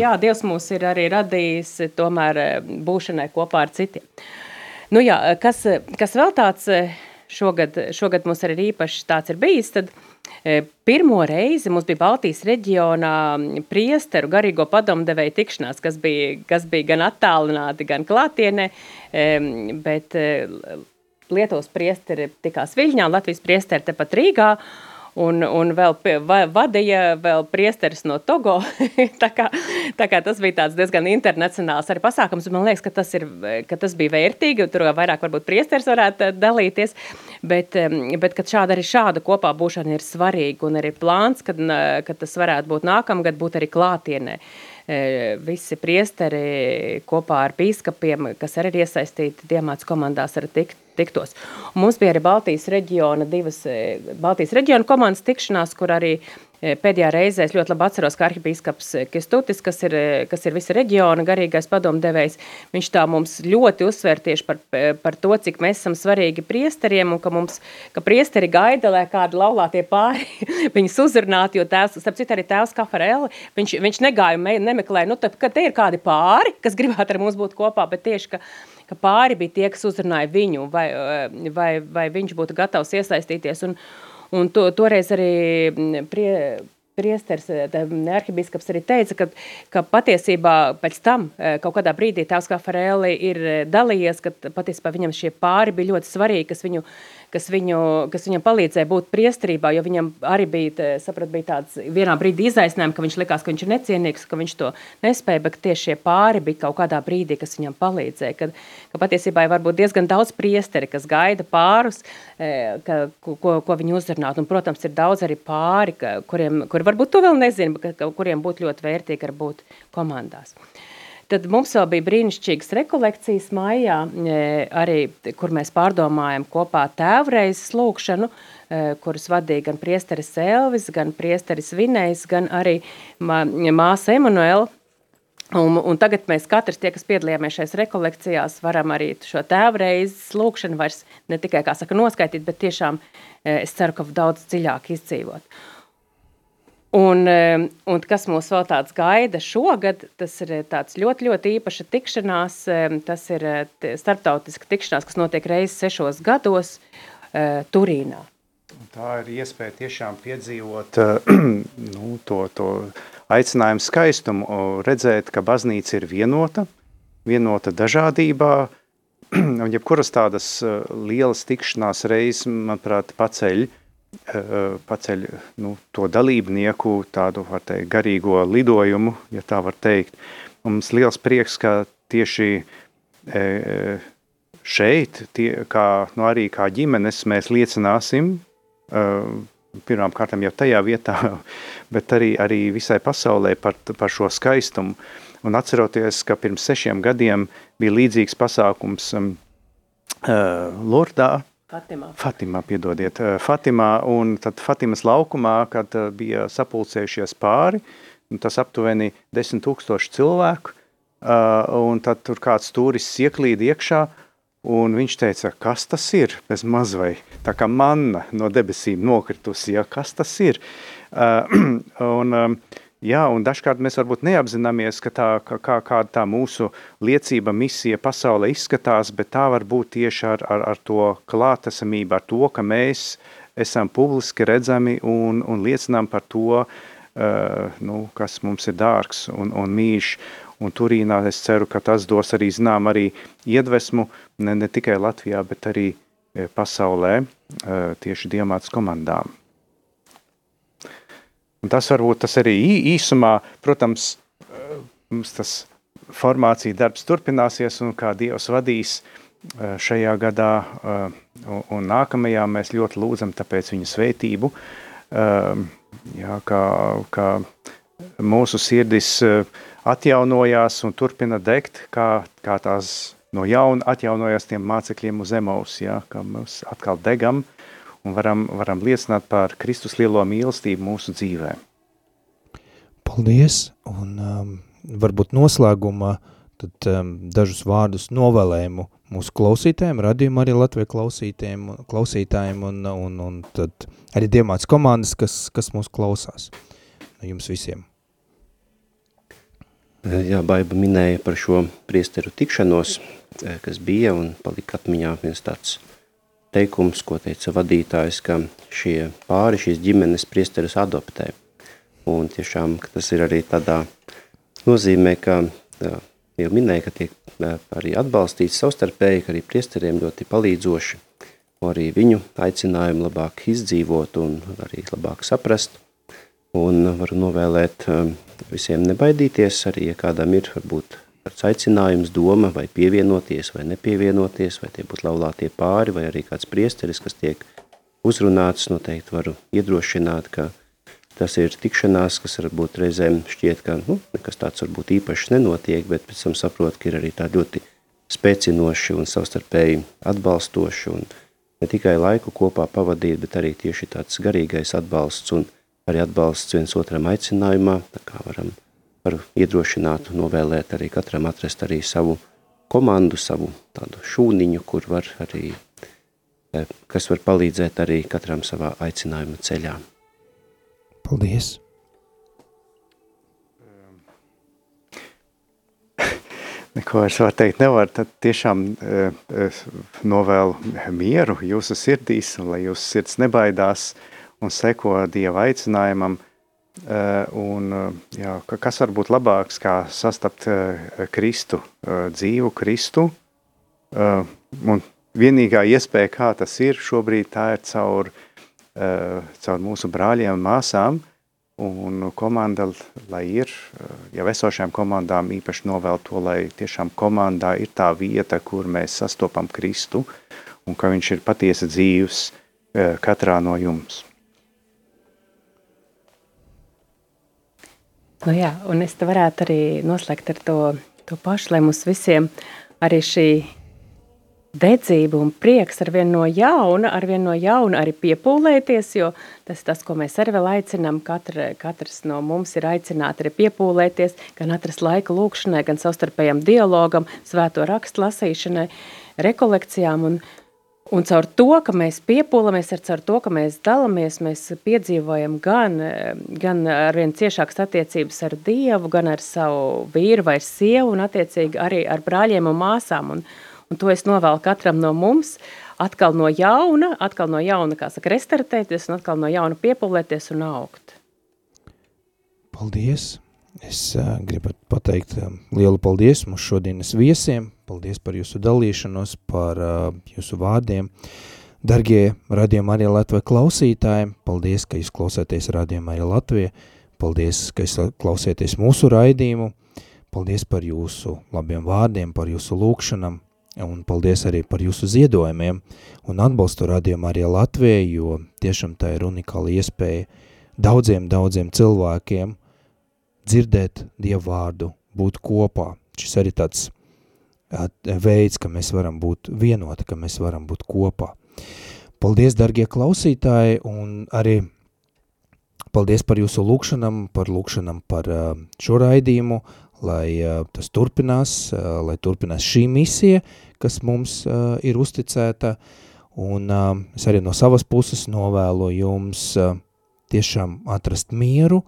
jā, Dievs mūs ir arī radījis tomēr būšanai kopā ar citiem. Nu jā, kas, kas vēl tāds šogad, šogad mums arī īpaši tāds ir bijis, tad pirmo reizi mums bija Baltijas reģionā priesteru garīgo padomdevēju tikšanās, kas bija, kas bija gan attālināti, gan klātienē, bet Lietuvas priesteri tikās Viļņā, Latvijas priesteri tepat Rīgā, un, un vēl pie, va, vadīja vēl priesteris no Togo. <laughs> tā, kā, tā kā tas bija tāds diezgan internacionāls arī pasākums, man liekas, ka tas, ir, ka tas bija vērtīgi, tur vairāk varbūt priesteris varētu eh, dalīties, bet, bet kad šāda arī šāda kopā būšana ir svarīga un arī plāns, kad, kad tas varētu būt nākamgad, būt arī klātienē. Visi priesteri kopā ar bīskapiem, kas arī ir iesaistīti diamāts komandās, arī tikt, tiktos. Mums bija arī Baltijas reģiona divas, Baltijas reģiona komandas tikšanās, kur arī E, pēdējā reizē es ļoti labi atceros, ka arhibīskaps Kistutis, kas ir, e, kas ir visa reģiona garīgais padomdevējs, viņš tā mums ļoti uzsver tieši par, par to, cik mēs esam svarīgi priesteriem un ka mums, ka priesteri gaida, lai kādi laulātie pāri <laughs> viņus uzrunātu, jo tēvs, starp citu arī tēvs Kafareli, viņš, viņš negāja, nemeklēja, nu tad, ka te ir kādi pāri, kas gribētu ar mums būt kopā, bet tieši, ka ka pāri bija tie, kas uzrunāja viņu, vai, vai, vai viņš būtu gatavs iesaistīties. Un, Un to, toreiz arī prie, priesteris, eh, arhibiskaps arī teica, ka, ka patiesībā pēc tam eh, kaut kādā brīdī tēvs kā Farēli ir eh, dalījies, ka patiesībā viņam šie pāri bija ļoti svarīgi, kas viņu kas, viņu, kas viņam palīdzēja būt priesterībā, jo viņam arī bija, saprat, bija tāds vienā brīdī izaicinājumi, ka viņš likās, ka viņš ir necienīgs, ka viņš to nespēja, bet tieši šie pāri bija kaut kādā brīdī, kas viņam palīdzēja, kad, ka patiesībā ir varbūt diezgan daudz priesteri, kas gaida pārus, e, ka, ko, ko viņi uzrunāt, un, protams, ir daudz arī pāri, ka, kuriem, kuri varbūt to vēl nezina, bet ka, kuriem būtu ļoti vērtīgi ar būt komandās. Tad mums vēl bija brīnišķīgas rekolekcijas maijā, e, arī, kur mēs pārdomājam kopā tēvreizes lūkšanu, e, kuras vadīja gan priesteris Elvis, gan priesteris Vinējs, gan arī māsa Emanuela. Un, un tagad mēs katrs, tie, kas piedalījāmies šajās rekolekcijās, varam arī šo tēvreizes lūkšanu vairs ne tikai, kā saka, noskaitīt, bet tiešām e, es ceru, ka daudz dziļāk izdzīvot. Un, un kas mūs vēl tāds gaida šogad, tas ir tāds ļoti, ļoti īpaša tikšanās, tas ir starptautiska tikšanās, kas notiek reizes sešos gados Turīnā. Tā ir iespēja tiešām piedzīvot <clears throat> nu, to, to aicinājumu skaistumu, redzēt, ka baznīca ir vienota, vienota dažādībā, <clears throat> un jebkuras tādas lielas tikšanās reizes, manuprāt, paceļ Eh, paceļ nu, to dalībnieku tādu, var teikt, garīgo lidojumu, ja tā var teikt. Un mums liels prieks, ka tieši e, šeit, tie, kā, nu, arī kā ģimenes, mēs liecināsim, e, pirmām kārtām jau tajā vietā, <laughs> bet arī, arī visai pasaulē par, par šo skaistumu. Un atceroties, ka pirms sešiem gadiem bija līdzīgs pasākums um, uh, Lurdā, Fatimā. Fatimā, piedodiet. Eh, Fatimā un tad Fatimas laukumā, kad eh, bija sapulcējušies pāri, tas aptuveni 10 tūkstoši cilvēku, un tad tur kāds turists ieklīd iekšā, un viņš teica, kas tas ir, bez maz vai tā kā manna no debesīm nokritusi, ja, kas tas ir. <clears throat> un, jā, un dažkārt mēs varbūt neapzināmies, ka tā, kā, kāda tā mūsu liecība, misija pasaulē izskatās, bet tā var būt tieši ar, ar, ar to klātesamību, ar to, ka mēs esam publiski redzami un, un liecinām par to, uh, nu, kas mums ir dārgs un, un mīļš. Un Turīnā es ceru, ka tas dos arī, zinām, arī iedvesmu ne, ne tikai Latvijā, bet arī pasaulē tieši diamātas komandām. Un tas varbūt tas arī īsumā, protams, mums tas formācija darbs turpināsies un kā Dievs vadīs šajā gadā un nākamajā mēs ļoti lūdzam tāpēc viņa svētību, jā, kā, kā mūsu sirdis atjaunojās un turpina degt, kā, kā tās no jauna atjaunojas tiem mācekļiem uz Emaus, ja, ka mēs atkal degam un varam, varam liecināt par Kristus lielo mīlestību mūsu dzīvē. Paldies, un um, varbūt noslēgumā tad um, dažus vārdus novēlējumu mūsu klausītājiem, radījumu arī Latviju klausītājiem, klausītājiem un, un, un tad arī diemāts komandas, kas, kas mūs klausās. Jums visiem. Jā, Baiba minēja par šo priesteru tikšanos, eh, kas bija un palika atmiņā viens tāds teikums, ko teica vadītājs, ka šie pāri, šīs ģimenes priesterus adoptē. Un tiešām, tas ir arī tādā nozīmē, ka jau minēja, ka tiek arī atbalstīts savstarpēji, ka arī priesteriem ļoti palīdzoši, arī viņu aicinājumu labāk izdzīvot un arī labāk saprast – un varu novēlēt visiem nebaidīties, arī ja kādam ir varbūt kāds aicinājums, doma vai pievienoties vai nepievienoties, vai tie būtu laulātie pāri, vai arī kāds priesteris, kas tiek uzrunāts, noteikti varu iedrošināt, ka tas ir tikšanās, kas varbūt reizēm šķiet, ka nu, nekas tāds varbūt īpašs nenotiek, bet pēc tam saprot, ka ir arī tā ļoti spēcinoši un savstarpēji atbalstoši un ne tikai laiku kopā pavadīt, bet arī tieši tāds garīgais atbalsts un arī atbalsts viens otram aicinājumā, tā kā varam, varu iedrošināt un novēlēt arī katram atrast arī savu komandu, savu tādu šūniņu, kur var arī, eh, kas var palīdzēt arī katram savā aicinājuma ceļā. Paldies! <laughs> Neko es varu teikt nevar, tad tiešām e, novēlu mieru jūsu sirdīs, un lai jūsu sirds nebaidās, un seko Dieva aicinājumam. Eh, un, eh, jā, kas var būt labāks, kā sastapt eh, Kristu, dzīvu Kristu? Un vienīgā iespēja, kā tas ir šobrīd, tā ir caur, caur mūsu brāļiem un māsām, un komanda, lai ir, jau esošajām komandām īpaši novēl to, lai tiešām komandā ir tā vieta, kur mēs sastopam Kristu, un ka viņš ir patiesi dzīvs katrā no jums. Nu jā, un es te varētu arī noslēgt ar to, to pašu, lai mums visiem arī šī dedzība un prieks ar vienu no jauna, ar vienu no jauna arī piepūlēties, jo tas tas, ko mēs arī vēl aicinām, katra, katrs no mums ir aicināti arī piepūlēties, gan atrast laiku lūkšanai, gan savstarpējam dialogam, svēto rakstu lasīšanai, rekolekcijām un, Un caur to, ka mēs piepūlamies, ar caur to, ka mēs dalāmies, mēs piedzīvojam gan, gan ar vien ciešākas attiecības ar Dievu, gan ar savu vīru vai sievu, un attiecīgi arī ar brāļiem un māsām. Un, un to es novēlu katram no mums, atkal no jauna, atkal no jauna, kā saka, restartēties, un atkal no jauna piepūlēties un augt. Paldies! Es uh, gribu pateikt uh, lielu paldies mūsu šodienas viesiem, paldies par jūsu dalīšanos, par uh, jūsu vārdiem. Dargie radījuma arī Latvija klausītāji, paldies, ka jūs klausāties radījuma arī Latvija, paldies, ka jūs klausieties mūsu raidījumu, paldies par jūsu labiem vārdiem, par jūsu lūkšanam, un paldies arī par jūsu ziedojumiem. Un atbalstu radījuma arī Latvija, jo tiešām tā ir unikāla iespēja daudziem, daudziem cilvēkiem, dzirdēt Dievu vārdu, būt kopā. Šis arī tāds veids, ka mēs varam būt vienoti, ka mēs varam būt kopā. Paldies, dargie klausītāji, un arī paldies par jūsu lūkšanam, par lūkšanam par šo raidījumu, lai uh, tas turpinās, uh, lai turpinās šī misija, kas mums uh, ir uzticēta, un uh, es arī no savas puses novēlu jums uh, tiešām atrast mieru,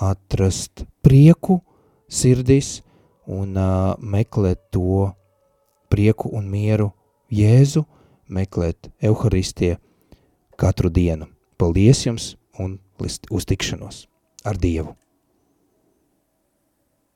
atrast prieku sirdis un uh, meklēt to prieku un mieru Jēzu, meklēt Euharistie katru dienu. Paldies jums un uz tikšanos ar Dievu!